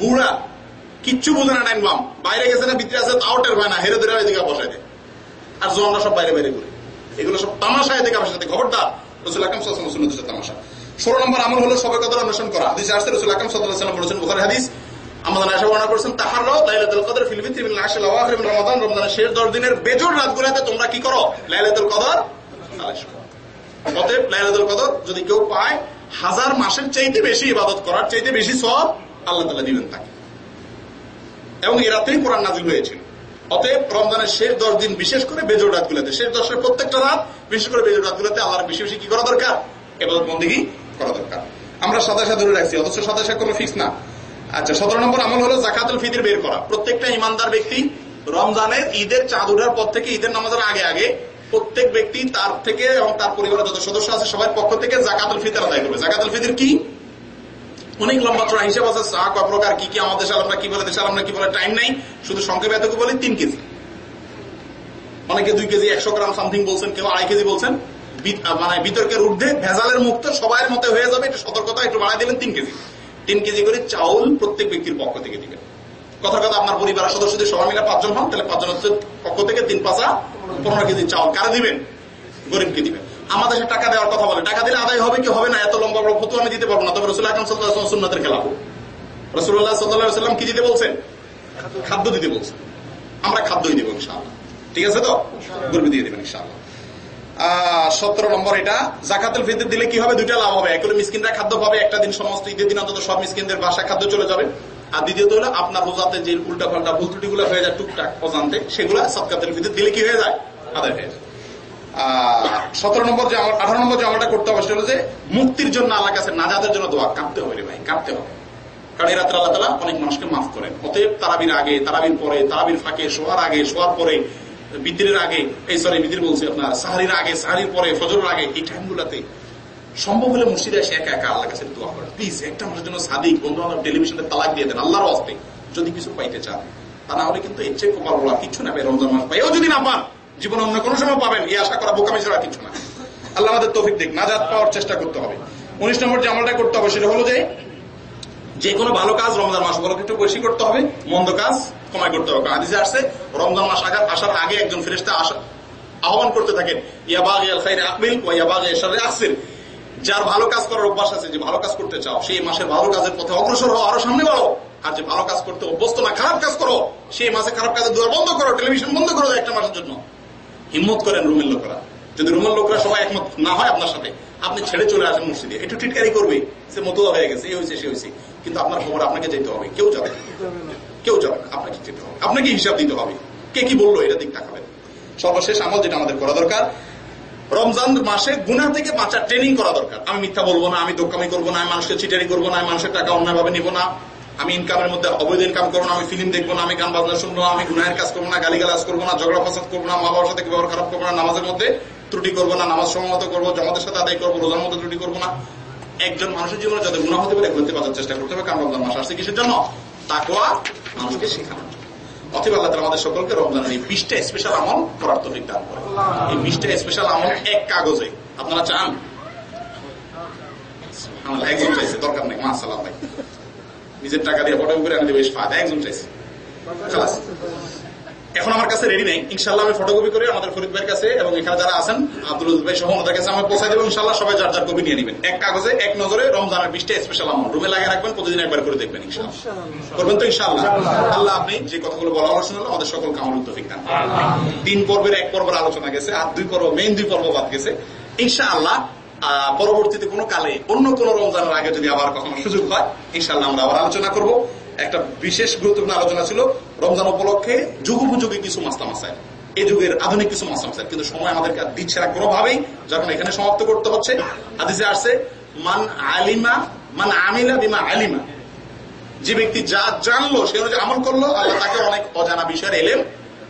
বুড়া কিচ্ছু বোঝে না বাম বাইরে গেছে না, ভিতরে আছে, তাও টের না, হেরে ধরে এদিকে বসায় দেয়। আর জনরা সব বাইরে বাইরে করে এগুলো সব তামাশা এদিকে আমার সাথে। খবরদার, রসুল আকাম সাল্লাম সুন্নতের তামাশা। ষোলো নম্বর আমল হলো সবাই কদর অন্বেষণ করা। হাদিস আসছে, রসুল আকাম সাল্লাম বলেছেন, বুখারি হাদিস আমাদের আশা বর্ণনা তাহার লাইলাতুল কদর ফিল বিত্রি মিন আশিল রমাদান। রমজানের শেষ 10 দিনের বেজোড় রাতগুলোতে তোমরা কি করো? লাইলাতুল কদর অতএব লাইলাতুল কদর যদি কেউ পায়, হাজার মাসের চাইতে বেশি ইবাদত করার চাইতে বেশি সব আল্লাহ তাআলা দিবেন তাকে। এবং এ রাত্রেই কোরআন নাজিল হয়েছিল। অতএব রমজানের শেষ দশ দিন বিশেষ করে বেজোড় রাতগুলোতে, শেষ দশের প্রত্যেকটা রাত বিশেষ করে বেজোড় রাতগুলোতে আল্লাহর বেশি বেশি কি করা দরকার? এবার বন্দিগি করা দরকার। আমরা সাতাশা ধরে রাখছি, অথচ সাতাশা কোনো ফিক্স না। আচ্ছা সতেরো নম্বর আমল হলো জাকাতুল ফিতির বের করা। প্রত্যেকটা ইমানদার ব্যক্তি রমজানের ঈদের চাঁদ ওঠার পর থেকে ঈদের নামাজের আগে আগে প্রত্যেক ব্যক্তি তার থেকে এবং তার পরিবারের যত সদস্য আছে সবার পক্ষ থেকে জাকাতুল ফিতর আদায় করবে। জাকাতুল ফিতর কি? অনেক লম্বা চড়া হিসাব আছে, চা কয় প্রকার কি কি আমাদের দেশে আমরা কি বলে দেশে আমরা কি বলে টাইম নাই, শুধু সংক্ষেপে এতটুকু বলি, তিন কেজি। অনেকে দুই কেজি, একশো গ্রাম সামথিং বলছেন, কেউ আড়াই কেজি বলছেন। মানে বিতর্কের ঊর্ধ্বে ভেজালের মুক্ত সবার মতে হয়ে যাবে, একটু সতর্কতা, একটু বাড়াই দিলেন তিন কেজি। তিন কেজি করে চাউল প্রত্যেক ব্যক্তির পক্ষ থেকে দিবেন। কথা কথা, আপনার পরিবারের সদস্যদের সবাই মিলে পাঁচজন হন, তাহলে পাঁচজন পক্ষ থেকে তিন পাঁচা পনেরো কেজি চাউল। কারা দিবেন? গরিবকে দিবেন। আমাদের টাকা দেওয়ার কথা বলে, টাকা দিলে আদায় হবে কি হবে না, এত বড় আমি দিতে পারব না তবে রসুল আকরম সাল্লাহ সুন্নাতের খেলাফ রসুল্লাহ সাল্লাহ সাল্লাম কি দিতে বলছেন? খাদ্য। দিতে বলছেন। আমরা খাদ্যই দিব ইনশাআল্লাহ। ঠিক আছে তো? গরিব দিয়ে দেবেন ইনশাআল্লাহ। সতেরো নম্বর এটা জাকাতুল ফিতর দিলে কি হবে? দুইটা লাভ হবে। এক হলো মিসকিনরা খাদ্য পাবে একটা দিন সমস্ত ঈদের দিন অন্তত সব মিসকিনদের বাসা খাদ্য চলে যাবে। আর দ্বিতীয়ত হলো আপনার রোজাতে যে উল্টা পাল্টা ভুল ত্রুটিগুলো হয়ে যায় টুকটাক অজান্তে সেগুলো সৎকাতের ভিতরে দিলে কি হয়ে যায়? আদায় হয়ে যায়। সতেরো নম্বর যে আঠারো নম্বর যে আমলটা করতে হবে, সেটা হলো যে মুক্তির জন্য আল্লাহ কাছে নাজাদের জন্য দোয়া কাঁদতে হবে রে ভাই কাঁদতে হবে। কারণ এই রাত্রে আল্লাহ তালা অনেক মানুষকে মাফ করেন। অতএব তারাবির আগে, তারাবির পরে, তারাবির ফাঁকে, শোয়ার আগে, শোয়ার পরে, বিদ্রের আগে, এই সরি বিদ্রির বলছি আপনার, সাহারির আগে, সাহারির পরে, ফজরের আগে, এই টাইমগুলোতে সম্ভব হলে মসজিদে এসে একা একা আল্লাহ কাছে দোয়া করেন। প্লিজ, একটা মানুষের জন্য সাদিক বন্ধু বান্ধব টেলিভিশনে তালাক দিয়ে দেন, আল্লাহর আসতে যদি কিছু পাইতে চান। তা না হলে কিন্তু এর চেয়ে কপাল বলা কিছু না রমজান মাস পাইও যদি না পান জীবনে অন্য কোনো সময় পাবেন, এই আশা করা বোকামি ছাড়া কিছু না। আল্লাহ আমাদের তৌফিক দিক, নাজাত পাওয়ার চেষ্টা করতে হবে। উনিশ নম্বর যে আমলটা করতে হবে সেটা হলো যে যে কোনো ভালো কাজ রমজান মাস উপলক্ষে একটু বেশি করতে হবে, মন্দ কাজ কমাই করতে হবে। হাদিসে আসছে, রমজান মাস আসার আগে একজন ফেরেস্তা আসা আহ্বান করতে থাকেন ইয়াবাগ ইয়াল খাইরে আকবিল ও ইয়াবাগ ইয়াশারে আসির যার ভালো কাজ করার অভ্যাস আছে, যে ভালো কাজ করতে চাও, সেই মাসের ভালো কাজের পথে অগ্রসর হও, আরও সামনে বাড়ো আর যে ভালো কাজ করতে অভ্যস্ত না, খারাপ কাজ করো, সেই মাসে খারাপ কাজের দুয়ার বন্ধ করো, টেলিভিশন বন্ধ করো, একটা মাসের জন্য। হিম্মত করেন রুমের লোকরা। যদি রুমের লোকরা সবাই একমত না হয় আপনার সাথে, আপনি ছেড়ে চলে আসেন মসজিদে। একটু টিটকারি করবে সে মতুয়া হয়ে গেছে, এই হয়েছে, সে হয়েছে। কিন্তু আপনার খবর আপনাকে যেতে হবে। কেউ যাবে কেউ যাবে আপনাকে যেতে হবে। আপনাকে হিসাব দিতে হবে। কে কি বলল, এটা দিক তাকাবেন সর্বশেষ আমল যেটা আমাদের করা দরকার, রমজান মাসে গুনা থেকে বাঁচার ট্রেনিং করা দরকার। আমি মিথ্যা বলব না, আমি দোকামি করব না মানুষকে চিটারি করব না মানুষের টাকা অন্যায়ভাবে নিবো না। আমি ইনকামের মধ্যে অবৈধ ইনকাম করব না আমি ফিল্ম দেখব না আমি গান বাজনা শুনব না আমি গুনাহের কাজ করব না গালিগালাজ করব না ঝগড়া ফসাদ করব না মা বাবার সাথে ব্যবহার খারাপ করব না নামাজের মধ্যে ত্রুটি করব না নামাজ সমমত করব জমাতের সাথে আদায় করব রোজার মধ্যে ত্রুটি করব না। একজন মানুষের জীবনে যাদের গুণা হতে পারে এগুলোতে বাঁচার চেষ্টা করতে হবে কারণ রমজান মাস আসছে কিসের জন্য? তাকোয়া মানুষকে শেখানোর জন্য। অথবা আল্লাহ আমাদের সকলকে রমজানের এই বিশটা স্পেশাল আমল করার তৌফিক দান করে এই বিশটা স্পেশাল আমল এক কাগজে। আপনারা চান? সুবহানাল্লাহ, একজন চাইছে দরকার নেই মা সালাম ভাই। নিজের টাকা দিয়ে ফটো করে আনতে বেশ ফায়দা একজন চাইছে। খালাস। এখন আমার কাছে রেডি নেই। ইনশাল্লাহ আমি ফটোকপি করে আমাদের ফরিদ ভাইয়ের কাছে এবং এখানে যারা আছেন আব্দুল ভাই সহ ওনাদের কাছে আমি পৌঁছাই দেবো। ইনশাল্লাহ সবাই যার যার কপি নিয়ে নেবেন। এক কাগজে এক নজরে রমজানের বিশটা স্পেশাল আমল রুমে লাগিয়ে রাখবেন প্রতিদিন একবার করে দেখবেন ইনশাল্লাহ করবেন তো ইনশাআল্লাহ। আল্লাহ আপনি যে কথাগুলো বলা হলো শুনলো আমাদের সকল কামল তৌফিক দান তিন পর্বের এক পর্বের আলোচনা গেছে আর দুই পর্ব মেইন দুই পর্ব বাদ গেছে। ইনশাআল্লাহ পরবর্তীতে কোনো কালে অন্য কোন রমজানের আগে যদি আবার কখনো সুযোগ হয়, ইনশাআল্লাহ আমরা আবার আলোচনা করব। একটা বিশেষ গুরুত্বপূর্ণ আলোচনা ছিল, রমজান উপলক্ষে যুগোপযোগী কিছু মাস্তা মাসায় এই যুগের আধুনিক কিছু মাস্তা মাসায় কিন্তু সময় আমাদেরকে দিচ্ছে না কোনোভাবেই যখন এখানে সমাপ্ত করতে হচ্ছে। হাদিসে আসছে, মান আলিমা, মান আমিলা বিমা আলিমা। যে ব্যক্তি যা জানলো, সে অনুযায়ী আমল করল, আল্লাহ তাকে অনেক অজানা বিষয়ের এলেম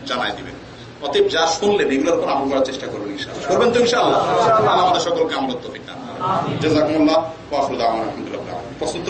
জানাই দিবেন। অতএব যা শুনলেন এগুলোর উপর আমল করার চেষ্টা করবেন ইনশাআল্লাহ। করবেন তো ইনশাআল্লাহ। আমাদের সকলকে আমলত তো জাজাকুমুল্লাহ প্রস্তুত